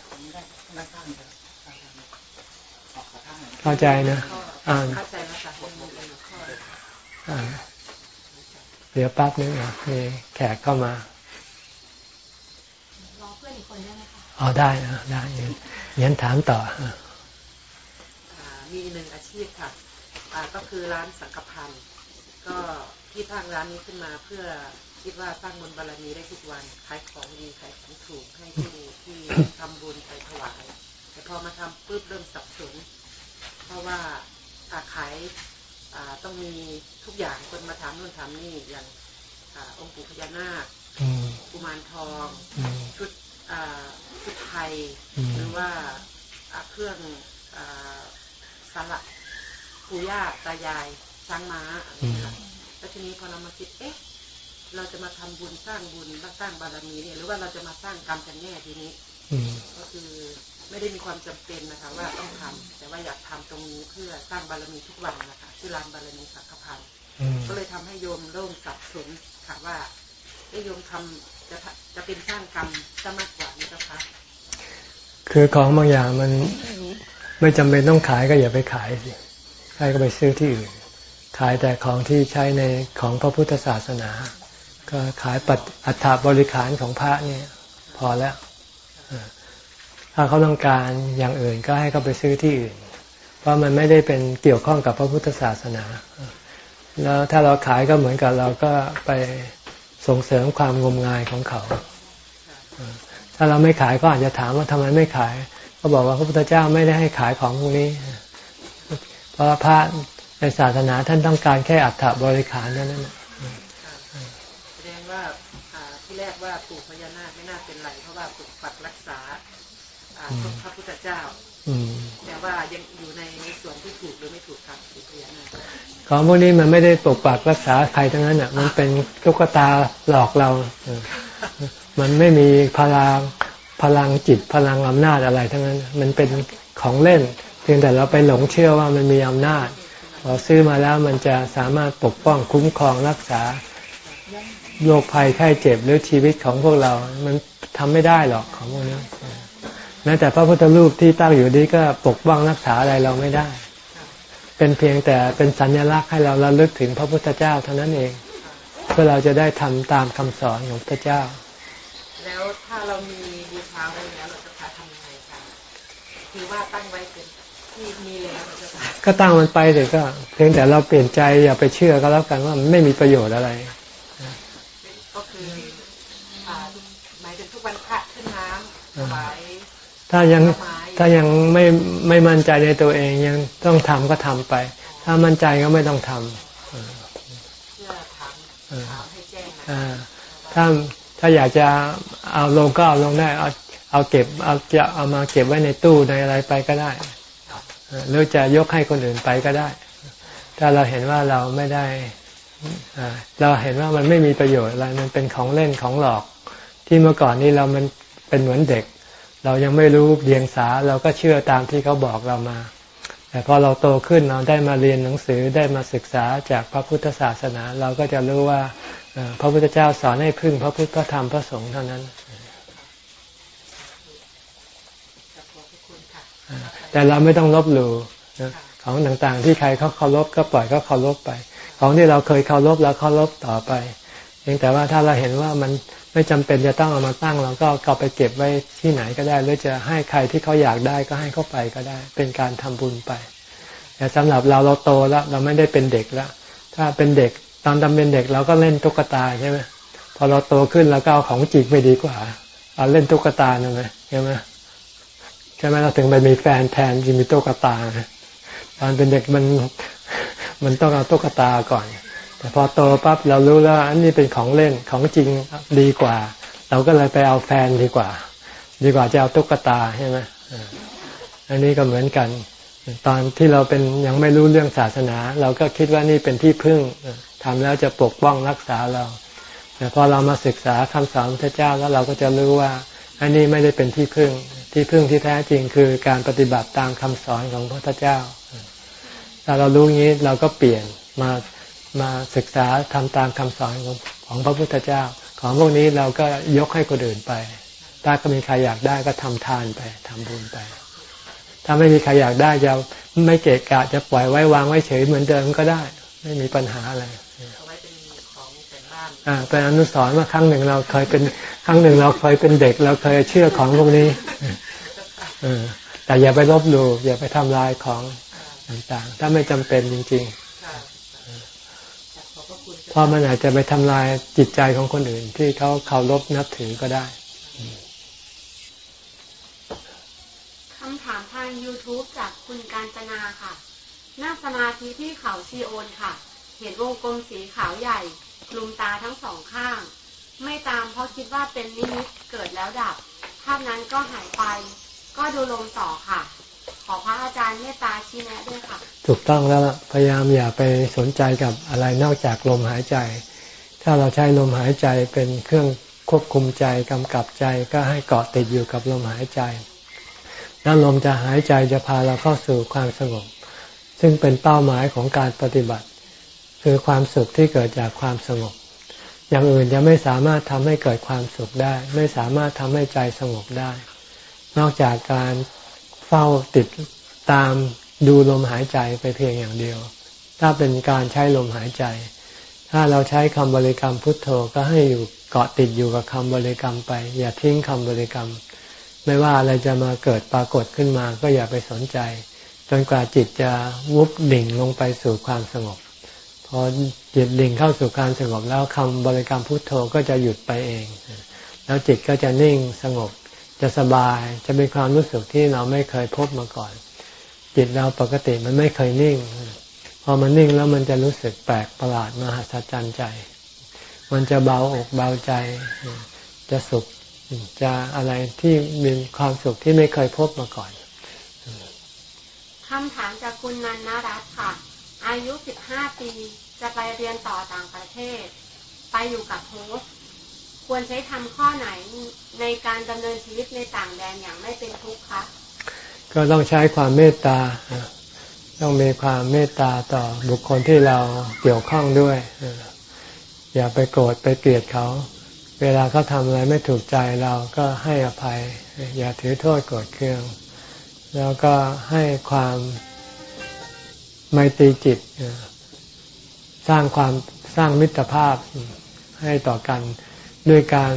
เข้าใจนะอ่านเดี๋ยวแป๊บนึงอะมีแขกเข้ามารอเพื่อนอีก คนได้ไหมคะอ๋อได้นะได้ยันถามต่อมีหนึ่งอาชีพค่ะก็คือร้านสังฆพันธ์ก็ที่ทางร้านนี้ขึ้นมาเพื่อคิดว่าสร้างบุญบารมีได้ทุกวันขายของดีขายของถูกให้ผู้ที่ทำบุญไปถวาย แต่พอมาทำปุ๊บเริ่มสับสนเพราะว่าขายต้องมีทุกอย่างคนมาถามนู่นถามนี่อย่างองค์ปู่พญานาคกุมารทองชุด ชุดไทย หรือว่าเครื่องสลักปู่ย่าตายายช้างม้าแล้วทีนี้พอเรามาคิดเอ๊ะเราจะมาทำบุญสร้างบุญสร้างบารมีเนี่ยหรือว่าเราจะมาสร้างกรรมกันแน่ทีนี้ก็คือไม่ได้มีความจำเป็นนะคะว่าต้องทำแต่ว่าอยากทำตรงนี้เพื่อสร้างบารมีทุกวันนะคะชื่อรานบารมีสักพันก็เลยทำให้โยมเริ่มสับสนค่ะว่าไอ้โยมทำ จะจะเป็นสร้างกรรมจะมากกว่านี้เจ้าคะคือของบางอย่างมันไม่จำเป็นต้องขายก็อย่าไปขายสิใครก็ไปซื้อที่อื่น ขายแต่ของที่ใช้ในของพระพุทธศาสนา ก็ขายปัดอัฐบริขารของพระเนี่ย พอแล้ว ถ้าเขาต้องการอย่างอื่นก็ให้เขาไปซื้อที่อื่น เพราะมันไม่ได้เป็นเกี่ยวข้องกับพระพุทธศาสนา แล้วถ้าเราขายก็เหมือนกับเราก็ไป ส่งเสริมความงมงายของเขา ถ้าเราไม่ขายก็อาจจะถามว่าทำไมไม่ขาย ก็บอกว่าพระพุทธเจ้าไม่ได้ให้ขายของพวกนี้ เพราะพระในศาสนาท่านต้องการแค่อัฐบริขารนั้นแสดงว่าที่แรกว่าปู่พญานาคไม่น่าเป็นไรเพราะว่าปกปักรักษาพระพุทธเจ้าแต่ว่ายังอยู่ในในส่วนที่ถูกหรือไม่ถูกครับปู่พญานาค ของพวกนี้มันไม่ได้ปกปักรักษาใครทั้งนั้นอะ มันเป็นตุ๊กตาหลอกเรา มันไม่มีพลังพลังจิตพลังอำนาจอะไรทั้งนั้น มันเป็นของเล่น เพียงแต่เราไปหลงเชื่อว่ามันมีอำนาจพอซื้อมาแล้วมันจะสามารถปกป้องคุ้มครองรักษาโรคภัยไข้เจ็บหรือชีวิตของพวกเรา มันทำไม่ได้หรอกของพวกนี้แม้แต่พระพุทธรูปที่ตั้งอยู่นี้ก็ปกป้องรักษาอะไรเราไม่ได้ เป็นเพียงแต่เป็นสัญลักษณ์ให้เราระลึกถึงพระพุทธเจ้าเท่านั้นเอง เพื่อเราจะได้ทำตามคำสอนของพระเจ้า แล้วถ้าเรามีบูชาไว้แล้วเราจะทำยังไงคะคือว่าตั้งไว้เป็นที่มีแล้วก็ตั้งมันไปเลยก็เพียงแต่เราเปลี่ยนใจอย่าไปเชื่อก็แล้วกันว่ามันไม่มีประโยชน์อะไรก็คือหมายถึงทุกวันพระขึ้นน้ำไว้ถ้ายัง ถ้ายังไม่ไม่มั่นใจในตัวเองยังต้องทำก็ทำไป ถ้ามั่นใจก็ไม่ต้องทำถ้าถ้าอยากจะเอาลงก็เอาลงได้เอาเอาเก็บเอาจะเอามาเก็บไว้ในตู้ในอะไรไปก็ได้หรือจะยกให้คนอื่นไปก็ได้ ถ้าเราเห็นว่าเราไม่ได้เราเห็นว่ามันไม่มีประโยชน์อะไรมันเป็นของเล่นของหลอก ที่เมื่อก่อนนี้เรามันเป็นเหมือนเด็ก เรายังไม่รู้เดียงสาเราก็เชื่อตามที่เขาบอกเรามา แต่พอเราโตขึ้นเราได้มาเรียนหนังสือได้มาศึกษาจากพระพุทธศาสนา เราก็จะรู้ว่าพระพุทธเจ้าสอนให้พึ่งพระพุทธพระธรรมพระสงฆ์เท่านั้นแต่เราไม่ต้องลบหลู่ของต่างๆ ที่ใครเขาเคารพก็ปล่อยก็เคารพไป ของที่เราเคยเคารพแล้วเคารพต่อไปเพียงแต่ว่าถ้าเราเห็นว่ามัน ไม่จำเป็นจะต้องเอามาตั้งเราก็เอาไปเก็บไว้ที่ไหนก็ได้ หรือจะให้ใครที่เขาอยากได้ก็ให้เขาไปก็ได้ เป็นการทำบุญไป แต่สำหรับเราเราโตแล้วเราไม่ได้เป็นเด็กแล้วถ้าเป็นเด็กตอนทำเป็นเด็กเราก็เล่นตุ๊กตาใช่ไหมพอเราโตขึ้นเราก็เอาของจริงไปดีกว่า เอาเล่นตุ๊กตานั่ไหมใช่ไหมใช่ไหมเราถึงไปมีแฟนแทนที่มีตุ๊กตาตอนเป็นเด็กมันมันต้องเอาตุ๊กตาก่อน แต่พอโตปั๊บเรารู้แล้วอันนี้เป็นของเล่นของจริงดีกว่า เราก็เลยไปเอาแฟนดีกว่า ดีกว่าจะเอาตุ๊กตาใช่ไหมอันนี้ก็เหมือนกัน ตอนที่เราเป็นยังไม่รู้เรื่องศาสนา เราก็คิดว่านี่เป็นที่พึ่งทำแล้วจะปกป้องรักษาเรา แต่พอเรามาศึกษาคำสอนพระเจ้าแล้วเราก็จะรู้ว่า อันนี้ไม่ได้เป็นที่พึ่ง ที่พึ่งที่แท้จริงคือการปฏิบัติตามคำสอนของพระเจ้า ถ้าเรารู้งี้เราก็เปลี่ยนมา มาศึกษาทำตามคำสอนของของพระพุทธเจ้า ของพวกนี้เราก็ยกให้คนอื่นไป ถ้าก็มีใครอยากได้ก็ทำทานไปทำบุญไป ถ้าไม่มีใครอยากได้จะไม่เกะกะจะปล่อยไว้วางไว้เฉยเหมือนเดิมก็ได้ ไม่มีปัญหาอะไรอ่าเป็นอนุสรณ์ว่าครั้งหนึ่งเราเคยเป็นครั้งหนึ่งเราเคยเป็นเด็ก เราเคยเชื่อของพวกนี้อแต่อย่าไปลบหลู่อย่าไปทำลายของต่างๆ ถ้าไม่จำเป็นจริงๆเพ ราะมันอาจจะไปทำลายจิตใจของคนอื่น ที่เขาเคารพนับถือก็ได้คำถามทาง YouTube จากคุณการจนาค่ะนั่งสมาธิที่เขาชีโอนค่ะ เห็นวงกลมสีขาวใหญ่คลุมตาทั้งสองข้าง ไม่ตามเพราะคิดว่าเป็นนิมิตเกิดแล้วดับ ภาพนั้นก็หายไป ก็ดูลมต่อค่ะ ขอพระอาจารย์เมตตาชี้แนะด้วยค่ะ ถูกต้องแล้วพยายามอย่าไปสนใจกับอะไรนอกจากลมหายใจ ถ้าเราใช้ลมหายใจเป็นเครื่องควบคุมใจกำกับใจก็ให้เกาะติดอยู่กับลมหายใจแล้วลมจะหายใจจะพาเราเข้าสู่ความสงบ ซึ่งเป็นเป้าหมายของการปฏิบัติ คือความสุขที่เกิดจากความสงบ อย่างอื่นจะไม่สามารถทำให้เกิดความสุขได้ ไม่สามารถทำให้ใจสงบได้ นอกจากการ เฝ้าติดตามดูลมหายใจไปเพียงอย่างเดียว ถ้าเป็นการใช้ลมหายใจ ถ้าเราใช้คำบริกรรมพุทโธก็ให้อยู่เกาะติดอยู่กับคำบริกรรมไป อย่าทิ้งคำบริกรรม ไม่ว่าอะไรจะมาเกิดปรากฏขึ้นมาก็อย่าไปสนใจ จนกว่าจิตจะวุบดิ่งลงไปสู่ความสงบ พอจิตดิ่งเข้าสู่การสงบแล้วคำบริกรรมพุทโธก็จะหยุดไปเอง แล้วจิตก็จะนิ่งสงบ จะสบายจะเป็นความรู้สึกที่เราไม่เคยพบมาก่อน จิตเราปกติมันไม่เคยนิ่ง พอมันนิ่งแล้วมันจะรู้สึกแปลกประหลาดมหัศจรรย์ใจ มันจะเบาอกเบาใจ จะสุขจะอะไรที่มีความสุขที่ไม่เคยพบมาก่อนคำถามจากคุณนันนรัตค่ะ อายุ 15 ปี จะไปเรียนต่อต่างประเทศ ไปอยู่กับโฮส ควรใช้ทำข้อไหนในการดำเนินชีวิตในต่างแดนอย่างไม่เป็นทุกข์คะก็ต้องใช้ความเมตตา ต้องมีความเมตตาต่อบุคคลที่เราเกี่ยวข้องด้วย อย่าไปโกรธไปเกลียดเขา เวลาเขาทำอะไรไม่ถูกใจเราก็ให้อภัย อย่าถือโทษโกรธเคือง แล้วก็ให้ความไมตรีจิต สร้างความสร้างมิตรภาพให้ต่อกัน ด้วยการ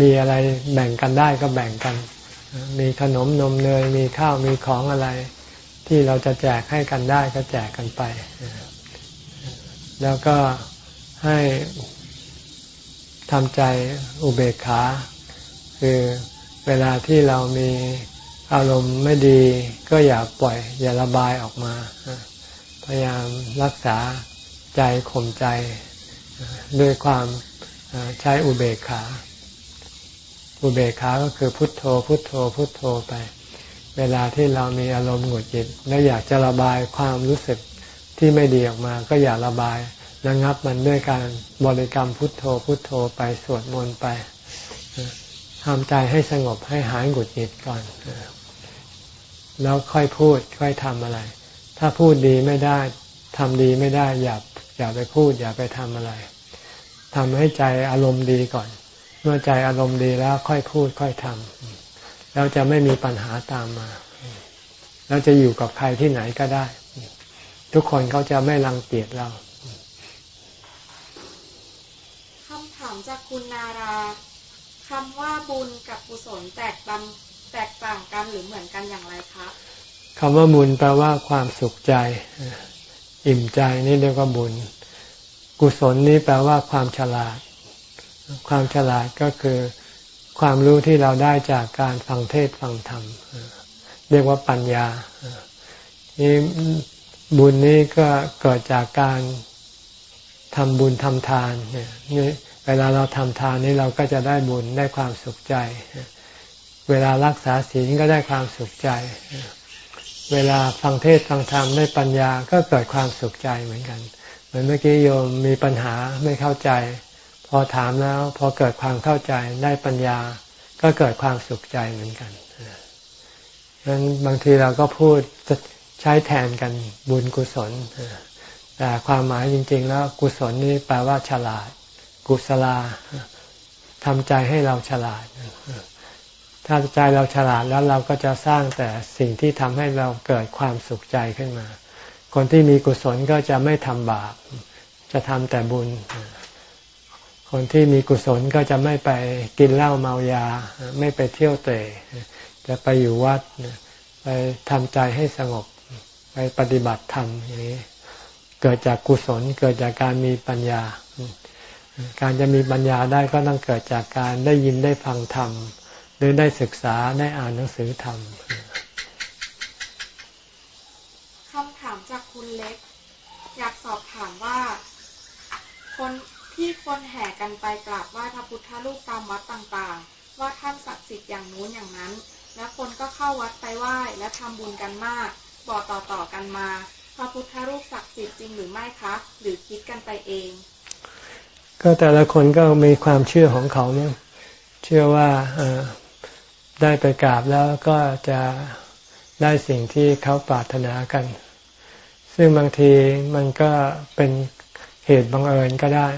มีอะไรแบ่งกันได้ก็แบ่งกัน มีขนมนมเนยมีข้าวมีของอะไร ที่เราจะแจกให้กันได้ก็แจกกันไป แล้วก็ให้ทำใจอุเบกขา คือเวลาที่เรามีอารมณ์ไม่ดี ก็อย่าปล่อย อย่าระบายออกมา พยายามรักษาใจข่มใจด้วยความ ใช้อุเบกขา อุเบกขาก็คือพุทโธ พุทโธ พุทโธไป เวลาที่เรามีอารมณ์หงุดหงิดแล้วอยากจะระบายความรู้สึกที่ไม่ดีออกมา ก็อย่าระบายระงับมันด้วยการบริกรรมพุทโธ พุทโธไปสวดมนต์ไปทำใจให้สงบให้หายหงุดหงิดก่อนแล้วค่อยพูดค่อยทำอะไร ถ้าพูดดีไม่ได้ทำดีไม่ได้อย่าอย่าไปพูดอย่าไปทำอะไร ทำให้ใจอารมณ์ดีก่อน เมื่อใจอารมณ์ดีแล้วค่อยพูดค่อยทำแล้วจะไม่มีปัญหาตามมาแล้วจะอยู่กับใครที่ไหนก็ได้ ทุกคนเขาจะไม่รังเกียจเราคำถามจากคุณนาราคำว่าบุญกับกุศลแตกต่างแตกต่างกันหรือเหมือนกันอย่างไรคะคำว่าบุญแปลว่าความสุขใจ อิ่มใจนี่เรียกว่าบุญ กุศลนี่แปลว่าความฉลาด ความฉลาดก็คือความรู้ที่เราได้จากการฟังเทศฟังธรรม เรียกว่าปัญญา นี่บุญนี้ก็เกิดจากการทำบุญทำทานเนี่ยเวลาเราทำทานนี้เราก็จะได้บุญได้ความสุขใจ เวลารักษาศีลก็ได้ความสุขใจ เวลาฟังเทศฟังธรรมได้ปัญญาก็เกิดความสุขใจเหมือนกัน เหมือนเมื่อกี้โยมมีปัญหาไม่เข้าใจ พอถามแล้ว พอเกิดความเข้าใจได้ปัญญา ก็เกิดความสุขใจเหมือนกันดังนั้นบางทีเราก็พูดใช้แทนกันบุญกุศลแต่ความหมายจริง ๆ แล้วกุศลนี่แปลว่า ฉลาด กุศลาทำใจให้เราฉลาด ถ้าใจเราฉลาดแล้วเราก็จะสร้างแต่สิ่งที่ทำให้เราเกิดความสุขใจขึ้นมา คนที่มีกุศลก็จะไม่ทำบาป จะทำแต่บุญ คนที่มีกุศลก็จะไม่ไปกินเหล้าเมายา ไม่ไปเที่ยวเตะจะไปอยู่วัด ไปทำใจให้สงบ ไปปฏิบัติธรรมอย่างนี้ เกิดจากกุศล เกิดจากการมีปัญญา การจะมีปัญญาได้ก็ต้องเกิดจากการได้ยินได้ฟังธรรม หรือได้ศึกษาได้อ่านหนังสือธรรมคำถามจากคุณเล็ก อยากสอบถามว่า คนที่คนแห่กันไปกราบไหว้พระพุทธรูปตามวัดต่างๆ ว่าท่านศักดิ์สิทธิ์อย่างนู้นอย่างนั้น แล้วคนก็เข้าวัดไปไหว้และทำบุญกันมาก บอกต่อๆกันมา พระพุทธรูปศักดิ์สิทธิ์จริงหรือไม่คะ หรือคิดกันไปเอง ก็แต่ละคนก็มีความเชื่อของเขาเนี่ยเชื่อว่าได้ไปกราบแล้วก็จะได้สิ่งที่เขาปรารถนากัน ซึ่งบางทีมันก็เป็นเหตุบังเอิญก็ได้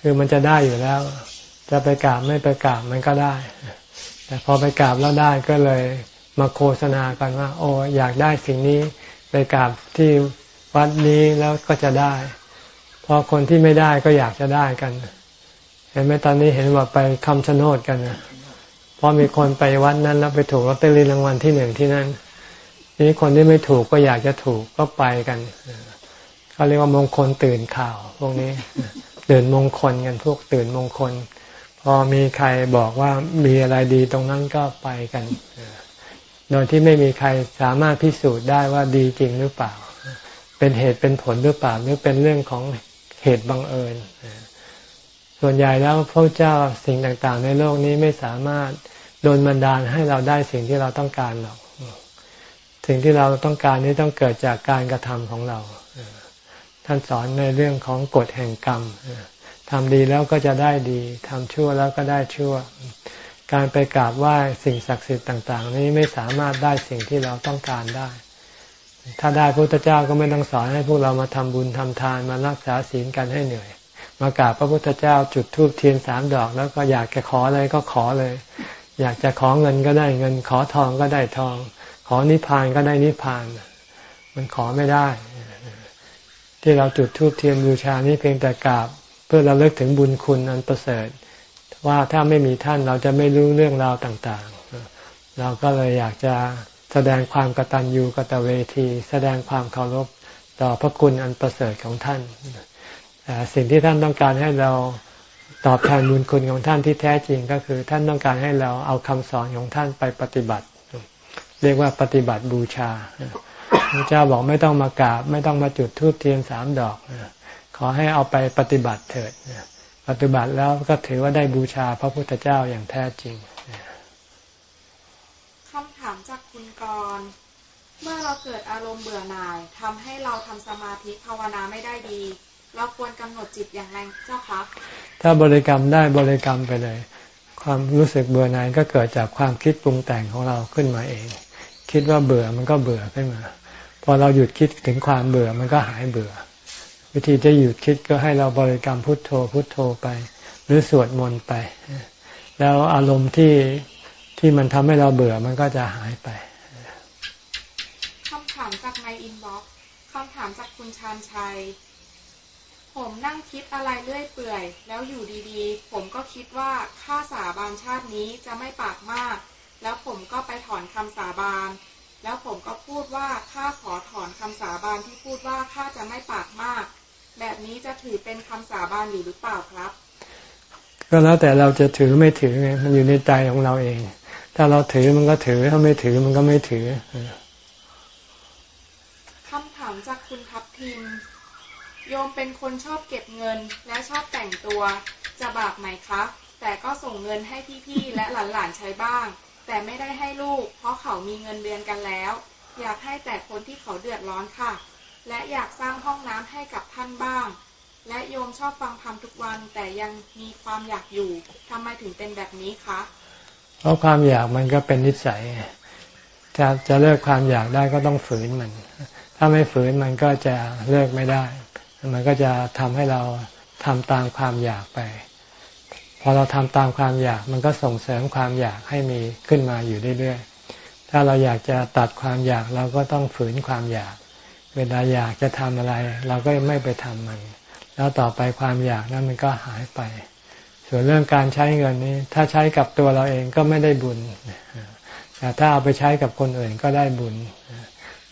คือมันจะได้อยู่แล้ว จะไปกราบไม่ไปกราบมันก็ได้ แต่พอไปกราบแล้วได้ก็เลยมาโฆษณากันว่า โอ้อยากได้สิ่งนี้ไปกราบที่วัดนี้แล้วก็จะได้ พอคนที่ไม่ได้ก็อยากจะได้กัน เห็นไหมตอนนี้เห็นว่าไปคำชะโนดกันนะพอมีคนไปวัดนั้นแล้วไปถูกลอตเตอรี่รางวัลที่หนึ่งที่นั่น นี้คนที่ไม่ถูกก็อยากจะถูกก็ไปกันเขาเรียกว่ามงคลตื่นข่าว พวกนี้ตื่นมงคลกันพวกตื่นมงคล พอมีใครบอกว่ามีอะไรดีตรงนั้นก็ไปกันโดยที่ไม่มีใครสามารถพิสูจน์ได้ว่าดีจริงหรือเปล่า เป็นเหตุเป็นผลหรือเปล่าหรือเป็นเรื่องของเหตุบังเอิญ ส่วนใหญ่แล้วพระเจ้าสิ่งต่างๆ ในโลกนี้ไม่สามารถโดนบันดาลให้เราได้สิ่งที่เราต้องการหรอก สิ่งที่เราต้องการนี้ต้องเกิดจากการกระทำของเรา ท่านสอนในเรื่องของกฎแห่งกรรมทำดีแล้วก็จะได้ดีทำชั่วแล้วก็ได้ชั่ว การไปกราบไหว้สิ่งศักดิ์สิทธิ์ต่าง ๆ นี้ไม่สามารถได้สิ่งที่เราต้องการได้ ถ้าได้พระพุทธเจ้าก็ไม่ต้องสอนให้พวกเรามาทำบุญทำทานมารักษาศีลกันให้เหนื่อย มากราบพระพุทธเจ้าจุดธูปเทียนสามดอก แล้วก็อยากจะขออะไรก็ขอเลย อยากจะขอเงินก็ได้เงิน ขอทองก็ได้ทอง อนิพพานก็ได้นิพพาน มันขอไม่ได้ ที่เราจุดธูปเทียนบูชานี้เพียงแต่กราบ เพื่อเราเลิกถึงบุญคุณอันประเสริฐ ว่าถ้าไม่มีท่านเราจะไม่รู้เรื่องราวต่างๆ เราก็เลยอยากจะแสดงความกตัญญูกตเวที แสดงความเคารพต่อพระคุณอันประเสริฐของท่านแต่สิ่งที่ท่านต้องการให้เราตอบแทนบุญคุณของท่านที่แท้จริงก็คือ ท่านต้องการให้เราเอาคำสอนของท่านไปปฏิบัติ เรียกว่าปฏิบัติบูชาพระเจ้าบอกไม่ต้องมากราบ ไม่ต้องมาจุดธูปเทียนสามดอก ขอให้เอาไปปฏิบัติเถิดปฏิบัติแล้วก็ถือว่าได้บูชาพระพุทธเจ้าอย่างแท้จริงคำถามจากคุณกรเมื่อเราเกิดอารมณ์เบื่อหน่ายทำให้เราทำสมาธิภาวนาไม่ได้ดี เราควรกำหนดจิตอย่างไรเจ้าคะถ้าบริกรรมได้บริกรรมไปเลย ความรู้สึกเบื่อหน่ายก็เกิดจากความคิดปรุงแต่งของเราขึ้นมาเอง คิดว่าเบื่อมันก็เบื่อขึ้นมา พอเราหยุดคิดถึงความเบื่อมันก็หายเบื่อ วิธีจะหยุดคิดก็ให้เราบริกรรมพุทโธพุทโธไป หรือสวดมนต์ไป แล้วอารมณ์ที่ที่มันทำให้เราเบื่อมันก็จะหายไปคำถามจากในอินบ็อกซ์คำถามจากคุณชานชัย ผมนั่งคิดอะไรเรื่อยเปื่อย แล้วอยู่ดีๆ ผมก็คิดว่าข้าสาบานชาตินี้จะไม่ปากมาก แล้วผมก็ไปถอนคำสาบาน แล้วผมก็พูดว่าข้าขอถอนคำสาบานที่พูดว่าข้าจะไม่ปากมาก แบบนี้จะถือเป็นคำสาบานอยู่หรือเปล่าครับ ก็แล้วแต่เราจะถือไม่ถือไงมันอยู่ในใจของเราเอง ถ้าเราถือมันก็ถือถ้าไม่ถือมันก็ไม่ถือคำถามจากคุณทัพทิมโยมเป็นคนชอบเก็บเงินและชอบแต่งตัว จะบาปไหมคะแต่ก็ส่งเงินให้พี่ๆและหลานๆใช้บ้าง แต่ไม่ได้ให้ลูก เพราะเขามีเงินเดือนกันแล้ว อยากให้แต่คนที่เขาเดือดร้อนค่ะ และอยากสร้างห้องน้ำให้กับท่านบ้าง และโยมชอบฟังธรรมทุกวันแต่ยังมีความอยากอยู่ทำไมถึงเป็นแบบนี้คะเพราะความอยากมันก็เป็นนิสัยจะจะเลิกความอยากได้ก็ต้องฝืนมัน ถ้าไม่ฝืนมันก็จะเลิกไม่ได้ มันก็จะทำให้เราทำตามความอยากไป พอเราทำตามความอยากมันก็ส่งเสริมความอยากให้มีขึ้นมาอยู่เรื่อยๆ ถ้าเราอยากจะตัดความอยากเราก็ต้องฝืนความอยาก เวลาอยากจะทำอะไร เราก็ไม่ไปทำมัน แล้วต่อไปความอยากนั้นมันก็หายไป ส่วนเรื่องการใช้เงินนี้ ถ้าใช้กับตัวเราเองก็ไม่ได้บุญ แต่ถ้าเอาไปใช้กับคนอื่นก็ได้บุญ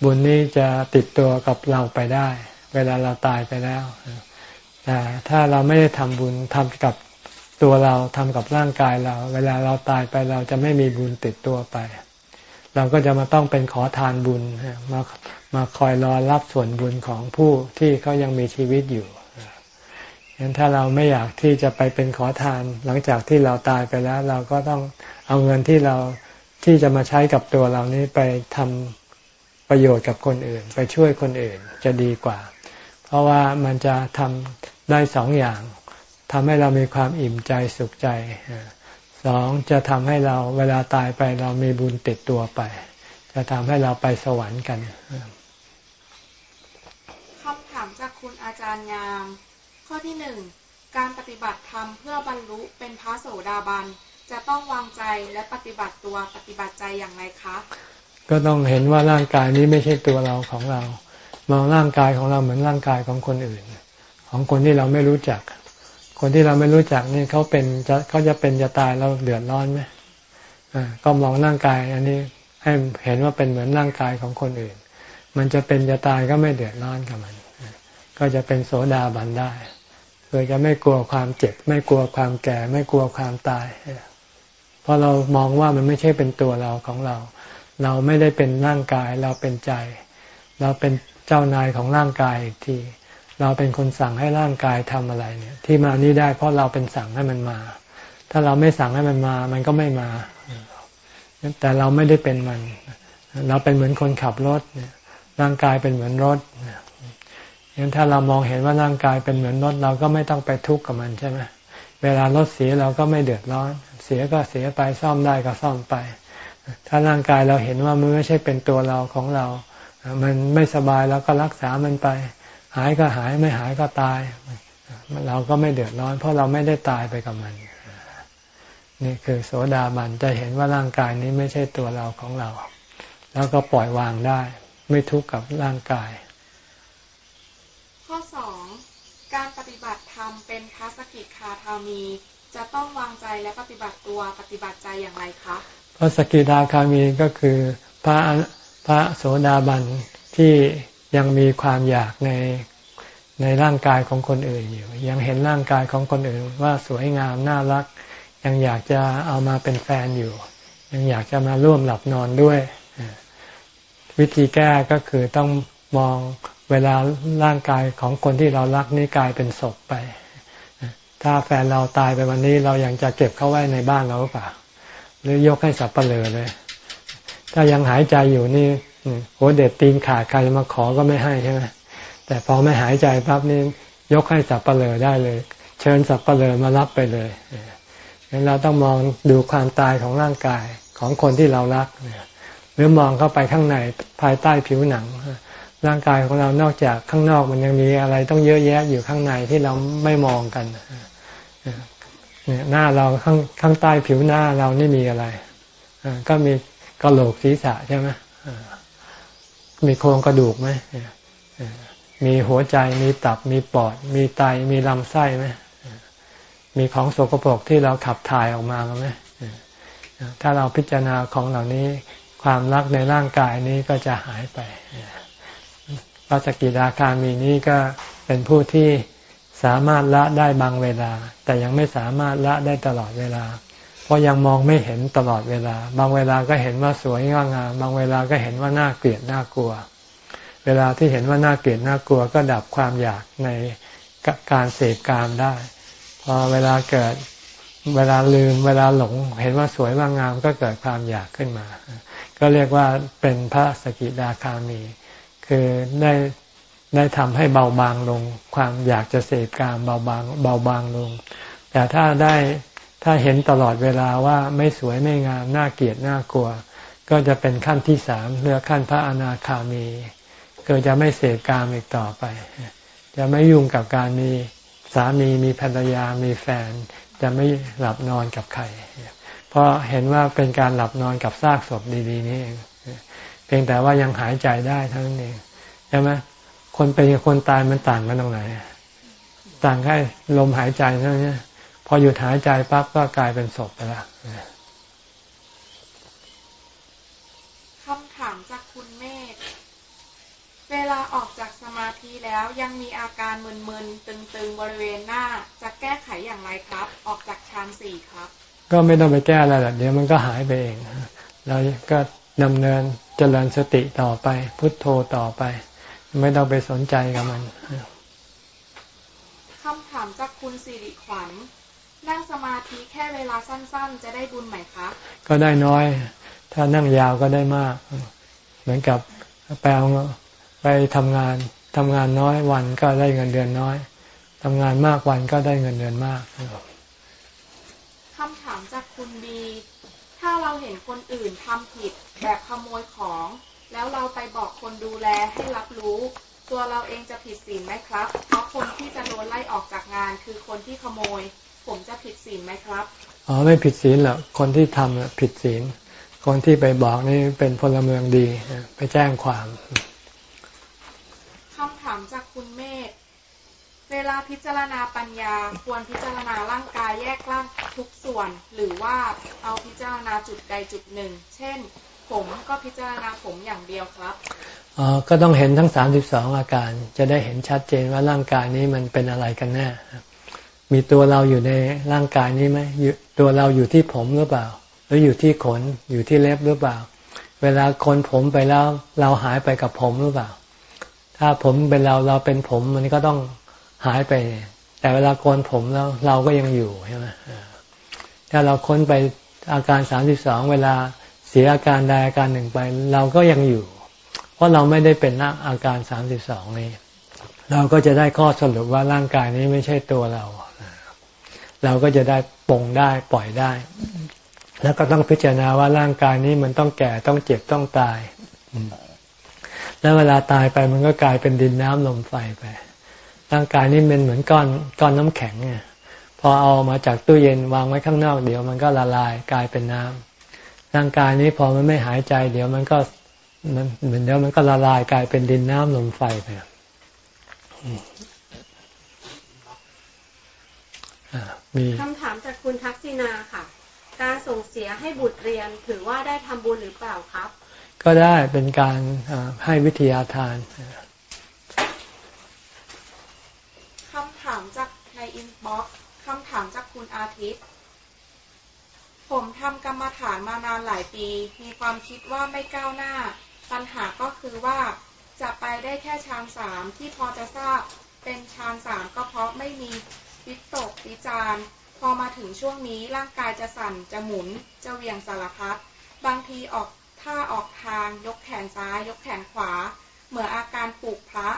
บุญนี้จะติดตัวกับเราไปได้ เวลาเราตายไปแล้วแต่ถ้าเราไม่ได้ทำบุญทำกับ ตัวเราทำกับร่างกายเรา เวลาเราตายไปเราจะไม่มีบุญติดตัวไป เราก็จะมาต้องเป็นขอทานบุญมามาคอยรอรับส่วนบุญของผู้ที่เขายังมีชีวิตอยู่ฉะนั้นถ้าเราไม่อยากที่จะไปเป็นขอทาน หลังจากที่เราตายไปแล้ว เราก็ต้องเอาเงินที่เราที่จะมาใช้กับตัวเรานี้ไปทำประโยชน์กับคนอื่น ไปช่วยคนอื่นจะดีกว่า เพราะว่ามันจะทำได้สองอย่าง ทำให้เรามีความอิ่มใจสุขใจสองจะทำให้เราเวลาตายไปเรามีบุญติดตัวไป จะทำให้เราไปสวรรค์กันคำถามจากคุณอาจารย์งาม ข้อที่หนึ่งการปฏิบัติธรรมเพื่อบรรลุเป็นพระโสดาบันจะต้องวางใจและปฏิบัติตัวปฏิบัติใจอย่างไรคะ ก็ต้องเห็นว่าร่างกายนี้ไม่ใช่ตัวเราของเรา มองร่างกายของเราเหมือนร่างกายของคนอื่น ของคนที่เราไม่รู้จัก คนที่เราไม่รู้จักนี่เขาเป็นจะเขาจะเป็นจะตายเราเดือดร้อนไหมก็มองร่างกาย อันนี้ให้เห็นว่าเป็นเหมือนร่างกายของคนอื่น มันจะเป็นจะตายก็ไม่เดือดร้อนกับมัน ก็จะเป็นโสดาบันได้คือจะไม่กลัวความเจ็บ ไม่กลัวความแก่ ไม่กลัวความตาย เพราะเรามองว่ามันไม่ใช่เป็นตัวเราของเรา เราไม่ได้เป็นร่างกาย เราเป็นใจ เราเป็นเจ้านายของร่างกายอีกที เราเป็นคนสั่งให้ร่างกายทำอะไรเนี่ย ที่มานี้ได้เพราะเราเป็นสั่งให้มันมา ถ้าเราไม่สั่งให้มันมา มันก็ไม่มา แต่เราไม่ได้เป็นมัน เราเป็นเหมือนคนขับรถเนี่ย ร่างกายเป็นเหมือนรถงั้นถ้าเรามองเห็นว่าร่างกายเป็นเหมือนรถเราก็ไม่ต้องไปทุกข์กับมันใช่ไหมเวลารถเสียเราก็ไม่เดือดร้อน เสียก็เสียไปซ่อมได้ก็ซ่อมไป ถ้าร่างกายเราเห็นว่ามันไม่ใช่เป็นตัวเราของเรา มันไม่สบายเราก็รักษามันไป หายก็หายไม่หายก็ตาย เราก็ไม่เดือดร้อน เพราะเราไม่ได้ตายไปกับมัน นี่คือโสดาบันจะเห็นว่าร่างกายนี้ไม่ใช่ตัวเราของเรา แล้วก็ปล่อยวางได้ ไม่ทุกข์กับร่างกาย ข้อสองการปฏิบัติธรรมเป็นทัศกิจคาทามี จะต้องวางใจและปฏิบัติตัวปฏิบัติใจอย่างไรคะพระสกิทาคามีก็คือพระพระโสดาบันที่ ยังมีความอยากในในร่างกายของคนอื่นอยู่ ยังเห็นร่างกายของคนอื่นว่าสวยงามน่ารัก ยังอยากจะเอามาเป็นแฟนอยู่ ยังอยากจะมาร่วมหลับนอนด้วย วิธีแก้ก็คือต้องมองเวลาร่างกายของคนที่เรารักนี่กลายเป็นศพไป ถ้าแฟนเราตายไปวันนี้เรายังจะเก็บเขาไว้ในบ้านเราหรือเปล่า หรือยกให้สับเปลือเลย ถ้ายังหายใจอยู่นี่ โหเด็ดตีนขาดใครมาขอก็ไม่ให้ใช่ไหมแต่พอไม่หายใจปั๊บนี่ยกให้สับปะเลอได้เลย เชิญสับปะเลอมารับไปเลยงั้นเราต้องมองดูความตายของร่างกายของคนที่เรารักหรือมองเข้าไปข้างในภายใต้ผิวหนัง ร่างกายของเรานอกจากข้างนอกมันยังมีอะไรต้องเยอะแยะอยู่ข้างในที่เราไม่มองกันหน้าเราข้างข้างใต้ผิวหน้าเรานี่มีอะไรก็มีกระโหลกศีรษะใช่ไหม มีโครงกระดูกไหมมีหัวใจมีตับมีปอด มีไตมีลำไส้ไหมมีของโสกปรกที่เราขับถ่ายออกมาไหมถ้าเราพิจารณาของเหล่านี้ความรักในร่างกายนี้ก็จะหายไปพระสกิทาคามีนี้ก็เป็นผู้ที่สามารถละได้บางเวลา แต่ยังไม่สามารถละได้ตลอดเวลา เพราะยังมองไม่เห็นตลอดเวลา บางเวลาก็เห็นว่าสวยงามบางเวลาก็เห็นว่าน่าเกลียดน่ากลัว เวลาที่เห็นว่าน่าเกลียดน่ากลัว ก็ดับความอยากในการเสพกามได้พอเวลาเกิดเวลาลืมเวลาหลง เห็นว่าสวยว่างามก็เกิดความอยากขึ้นมา ก็เรียกว่าเป็นพระสกิดาคามี คือได้ได้ทำให้เบาบางลง ความอยากจะเสพกามเบาบางเบาบางลง แต่ถ้าได้ ถ้าเห็นตลอดเวลาว่าไม่สวยไม่งามน่าเกลียดน่ากลัว ก็จะเป็นขั้นที่สามเรือขั้นพระอนาคามีก็จะไม่เสพกามอีกต่อไป จะไม่ยุ่งกับการมีสามีมีภรรยามีแฟน จะไม่หลับนอนกับใครเพราะเห็นว่าเป็นการหลับนอนกับซากศพดีๆนี่เองเพียงแต่ว่ายังหายใจได้เท่านั้นเองใช่ไหมคนเป็นกับคนตายมันต่างกันตรงไหน ต่างแค่ลมหายใจเท่านี้ พอหยุดหายใจปั๊บก็กลายเป็นศพไปแล้วคำถามจากคุณเมธเวลาออกจากสมาธิแล้วยังมีอาการมึนๆ ตึงๆ บริเวณหน้า จะแก้ไขอย่างไรครับ ออกจากฌานสี่ครับ ก็ไม่ต้องไปแก้อะไรหรอกเดี๋ยวมันก็หายไปเองเราก็ดำเนินเจริญสติต่อไป พุทโธต่อไป ไม่ต้องไปสนใจกับมันคำถามจากคุณสิริขวัญ นั่งสมาธิแค่เวลาสั้น ๆ จะได้บุญไหมคะ ก็ได้น้อย ถ้านั่งยาวก็ได้มาก เหมือนกับไปเอาไปทำงานทำงานน้อยวันก็ได้เงินเดือนน้อยทำงานมากวันก็ได้เงินเดือนมากคำถามจากคุณบีถ้าเราเห็นคนอื่นทำผิดแบบขโมยของ แล้วเราไปบอกคนดูแลให้รับรู้ ตัวเราเองจะผิดศีลไหมครับ เพราะคนที่จะโดนไล่ออกจากงานคือคนที่ขโมย ผมจะผิดศีลไหมครับ อ๋อไม่ผิดศีลหรอกคนที่ทำผิดศีล คนที่ไปบอกนี่เป็นพลเมืองดี ไปแจ้งความคำถามจากคุณเมฆเวลาพิจารณาปัญญาควรพิจารณาร่างกายแยกร่างทุกส่วน หรือว่าเอาพิจารณาจุดใดจุดหนึ่ง เช่น ผมก็พิจารณาผมอย่างเดียวครับอ๋อก็ต้องเห็นทั้งสามสิบสองอาการ จะได้เห็นชัดเจนว่าร่างกายนี้มันเป็นอะไรกันแน่ มีตัวเราอยู่ในร่างกายนี้ไหมตัวเราอยู่ที่ผมหรือเปล่า หรืออยู่ที่ขนอยู่ที่เล็บหรือเปล่า เวลาคนผมไปแล้วเราหายไปกับผมหรือเปล่า ถ้าผมเป็นเราเราเป็นผมมันก็ต้องหายไป แต่เวลาโกนผมแล้วเราก็ยังอยู่ใช่ไหมถ้าเราค้นไปอาการสามสิบสองเวลาเสียอาการใดอาการหนึ่งไป เราก็ยังอยู่ เพราะเราไม่ได้เป็นอาการสามสิบสองนี้ เราก็จะได้ข้อสรุปว่าร่างกายนี้ไม่ใช่ตัวเรา เราก็จะได้ปงได้ปล่อยได้ แล้วก็ต้องพิจารณาว่าร่างกายนี้มันต้องแก่ต้องเจ็บต้องตาย แล้วเวลาตายไปมันก็กลายเป็นดินน้ำลมไฟไป ร่างกายนี้เป็นเหมือนก้อนก้อนน้ำแข็งเนี่ยพอเอามาจากตู้เย็นวางไว้ข้างนอกเดี๋ยวมันก็ละลายกลายเป็นน้ำร่างกายนี้พอมันไม่หายใจ เดี๋ยวมันก็มันเหมือนเดี๋ยวมันก็ละลายกลายเป็นดินน้ำลมไฟไป มีคำถามจากคุณทักษิณาค่ะ การส่งเสียให้บุตรเรียนถือว่าได้ทำบุญหรือเปล่าครับ ก็ได้เป็นการให้วิทยาทานคำถามจากใน inbox คำถามจากคุณอาทิตย์ ผมทำกรรมฐานมานานหลายปี มีความคิดว่าไม่ก้าวหน้า ปัญหาก็คือว่าจะไปได้แค่ฌานสามที่พอจะทราบเป็นฌานสามก็เพราะไม่มี วิตกวิจารพอมาถึงช่วงนี้ร่างกายจะสั่น จะหมุน จะเวียงสารพัด บางทีออกท่าออกทาง ยกแขนซ้าย ยกแขนขวา เหมือนอาการปลูกพระ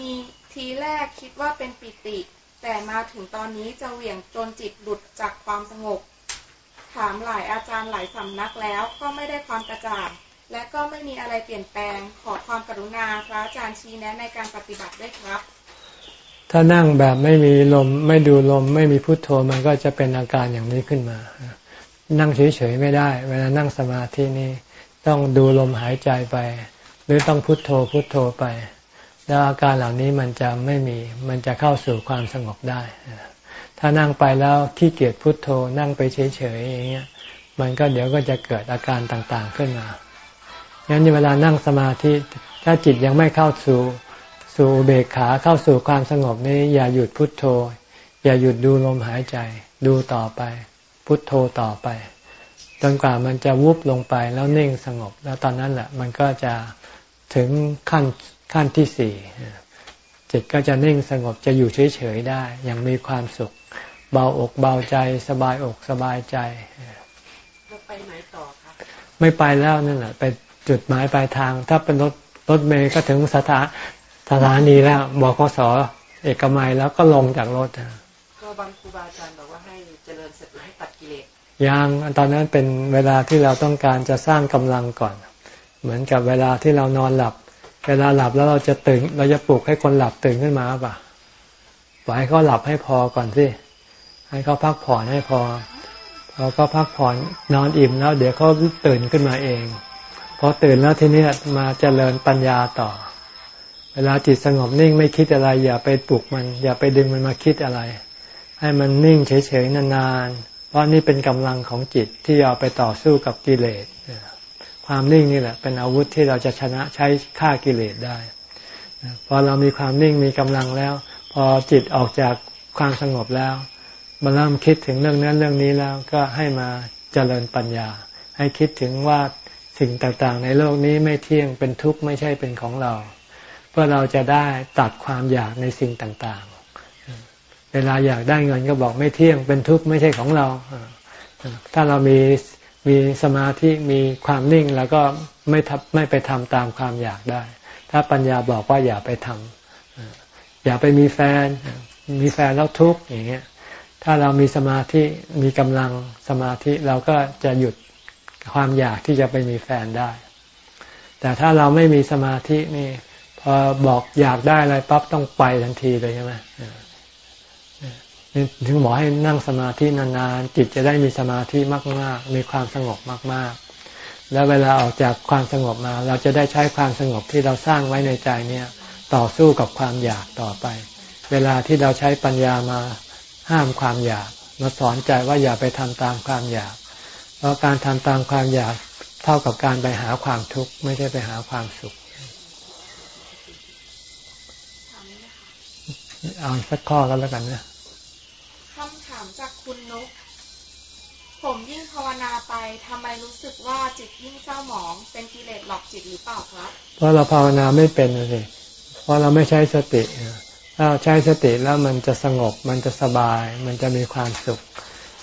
มีทีแรกคิดว่าเป็นปิติ แต่มาถึงตอนนี้จะเหวี่ยงจนจิตหลุดจากความสงบ ถามหลายอาจารย์หลายสำนักแล้วก็ไม่ได้ความกระจ่างและก็ไม่มีอะไรเปลี่ยนแปลง ขอความกรุณาพระอาจารย์ชี้แนะในการปฏิบัติด้วยครับ ถ้านั่งแบบไม่มีลม ไม่ดูลม ไม่มีพุทโธมันก็จะเป็นอาการอย่างนี้ขึ้นมา นั่งเฉยๆไม่ได้ เวลานั่งสมาธินี่ต้องดูลมหายใจไป หรือต้องพุทโธพุทโธไป แล้วอาการเหล่านี้มันจะไม่มีมันจะเข้าสู่ความสงบได้ ถ้านั่งไปแล้วขี้เกียจพุทโธนั่งไปเฉยๆอย่างเงี้ยมันก็เดี๋ยวก็จะเกิดอาการต่างๆขึ้นมางั้นเวลานั่งสมาธิถ้าจิตยังไม่เข้าสู่ สู่เบกขาเข้าสู่ความสงบนี้ อย่าหยุดพุทโธ อย่าหยุดดูลมหายใจ ดูต่อไป พุทโธต่อไป จนกว่ามันจะวุบลงไปแล้วนิ่งสงบ แล้วตอนนั้นแหละมันก็จะถึงขั้นขั้นที่สี่จิตก็จะนิ่งสงบจะอยู่เฉยๆได้ อย่างมีความสุข เบาอกเบาใจ สบายอกสบายใจเราไปไหนต่อคะไม่ไปแล้วนั่นแหละไปจุดหมายปลายทาง ถ้าเป็นรถรถเมย์ก็ถึงสถา สถานีแล้วบกสเอกมัยแล้วก็ลงจากรถก็บางครูบาอาจารย์บอกว่าให้เจริญสติให้ตัดกิเลสยังตอนนั้นเป็นเวลาที่เราต้องการจะสร้างกำลังก่อน เหมือนกับเวลาที่เรานอนหลับ เวลาหลับแล้วเราจะตื่น เราจะปลุกให้คนหลับตื่นขึ้นมาป่ะปล่อยให้เขาหลับให้พอก่อนสิให้เขาพักผ่อนให้พอพอก็พักผ่อนนอนอิ่มแล้ว เดี๋ยวเขาตื่นขึ้นมาเองพอตื่นแล้วทีนี้มาเจริญปัญญาต่อ เวลาจิตสงบนิ่งไม่คิดอะไร อย่าไปปลุกมัน อย่าไปดึงมันมาคิดอะไร ให้มันนิ่งเฉยๆนานๆเพราะนี่เป็นกำลังของจิตที่เอาไปต่อสู้กับกิเลสความนิ่งนี่แหละ เป็นอาวุธที่เราจะชนะใช้ฆ่ากิเลสได้พอเรามีความนิ่งมีกำลังแล้ว พอจิตออกจากความสงบแล้วมาเริ่มคิดถึงเรื่องนั้นเรื่องนี้แล้วก็ให้มาเจริญปัญญา ให้คิดถึงว่าสิ่งต่างๆ ในโลกนี้ไม่เที่ยงเป็นทุกข์ไม่ใช่เป็นของเรา พื่อเราจะได้ตัดความอยากในสิ่งต่างๆ เวลาอยากได้เงินก็บอกไม่เที่ยงเป็นทุกข์ไม่ใช่ของเรา ถ้าเรามีมีสมาธิมีความนิ่งแล้วก็ไม่ทับไม่ไปทำตามความอยากได้ ถ้าปัญญาบอกว่าอย่าไปทำอย่าไปมีแฟน มีแฟนแล้วทุกข์อย่างเงี้ย ถ้าเรามีสมาธิมีกำลังสมาธิเราก็จะหยุดความอยากที่จะไปมีแฟนได้ แต่ถ้าเราไม่มีสมาธินี่ อบอกอยากได้อะไรปั๊บต้องไปทันทีเลยใช่ไหมถึงบอกให้นั่งสมาธินานๆจิตจะได้มีสมาธิมาก ๆ มีความสงบมาก ๆ แล้วเวลาออกจากความสงบมา เราจะได้ใช้ความสงบที่เราสร้างไว้ในใจเนี่ย ต่อสู้กับความอยากต่อไป เวลาที่เราใช้ปัญญามาห้ามความอยากมาสอนใจว่าอย่าไปทำตามความอยาก เพราะการทำตามความอยากเท่ากับการไปหาความทุกข์ไม่ใช่ไปหาความสุข เอาสักข้อกันแล้วกันนะคำถามจากคุณนกผมยิ่งภาวนาไปทำไมรู้สึกว่าจิตยิ่งเศร้าหมองเป็นกิเลสหลอกจิตหรือเปล่าครับเพราะเราภาวนาไม่เป็นเลยเพราะเราไม่ใช้สติถ้าใช้สติแล้วมันจะสงบ มันจะสบาย มันจะมีความสุข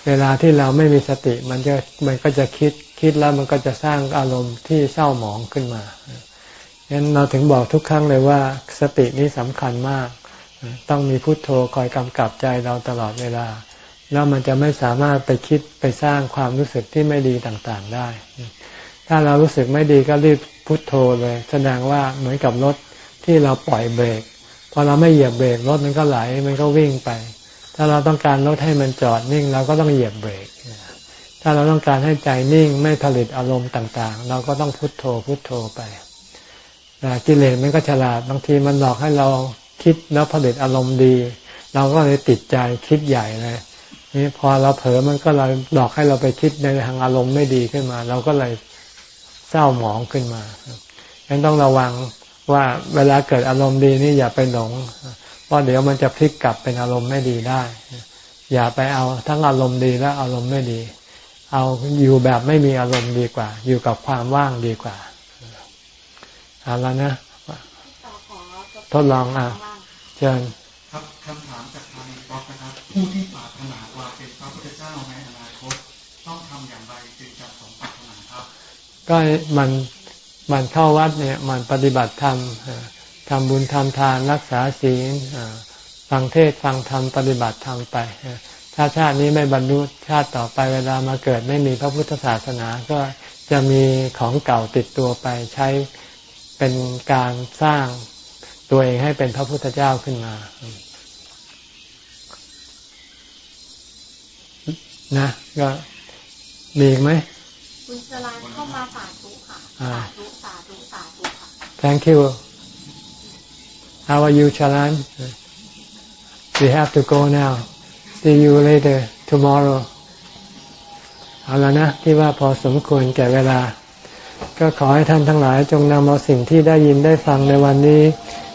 เวลาที่เราไม่มีสติ มันจะมันก็จะคิดคิดแล้วมันก็จะสร้างอารมณ์ที่เศร้าหมองขึ้นมาฉะนั้นเราถึงบอกทุกครั้งเลยว่าสตินี้สำคัญมาก ต้องมีพุโทโธคอยกำกับใจเราตลอดเวลา แล้วมันจะไม่สามารถไปคิดไปสร้างความรู้สึกที่ไม่ดีต่างๆได้ ถ้าเรารู้สึกไม่ดีก็รีบพุโทโธเลย แสดงว่าเหมือนกับรถที่เราปล่อยเบรกพอเราไม่เหยียบเบรกรถมันก็ไหลมันก็วิ่งไป ถ้าเราต้องการลดให้มันจอดนิ่งเราก็ต้องเหยียบเบรกถ้าเราต้องการให้ใจนิ่งไม่ผลิตอารมณ์ต่าง ๆ เราก็ต้องพุโทโธพุโทโธไปกิเลสมันก็ฉลาดบางทีมันหลอกให้เรา คิดแล้วผลิตอารมณ์ดี เราก็เลยติดใจคิดใหญ่เลยนี่พอเราเผลอมันก็เลยหลอกให้เราไปคิดในทางอารมณ์ไม่ดีขึ้นมา เราก็เลยเศร้าหมองขึ้นมาฉะนั้นต้องระวังว่าเวลาเกิดอารมณ์ดีนี่อย่าไปหลงเพราะเดี๋ยวมันจะพลิกกลับเป็นอารมณ์ไม่ดีได้ อย่าไปเอาทั้งอารมณ์ดีและอารมณ์ไม่ดี เอาอยู่แบบไม่มีอารมณ์ดีกว่า อยู่กับความว่างดีกว่าเอาแล้วนะ ทดลองอะเชิญครับคำถามจากทางบล็อกนะครับ ผู้ที่ปรารถนาว่าเป็นพระพุทธเจ้าในอนาคตต้องทำอย่างไรจึงจะสมปรารถนาครับ ก็มันมันเข้าวัดเนี่ยมันปฏิบัติธรรมทำบุญทำทานรักษาศีลฟังเทศฟังธรรมปฏิบัติธรรมไปถ้าชาตินี้ไม่บรรลุชาติต่อไปเวลามาเกิดไม่มีพระพุทธศาสนาก็จะมีของเก่าติดตัวไปใช้เป็นการสร้าง ตัวเองให้เป็นพระพุทธเจ้าขึ้นมา นะ ก็มีอีกไหมคุณสลานเข้ามาสาธุค่ะสาธุสาธุสาธุค่ะ Thank you How are you Chalan We have to go now See you later tomorrow เอาละนะที่ว่าพอสมควรแก่เวลา ก็ขอให้ท่านทั้งหลายจงนำเอาสิ่งที่ได้ยินได้ฟังในวันนี้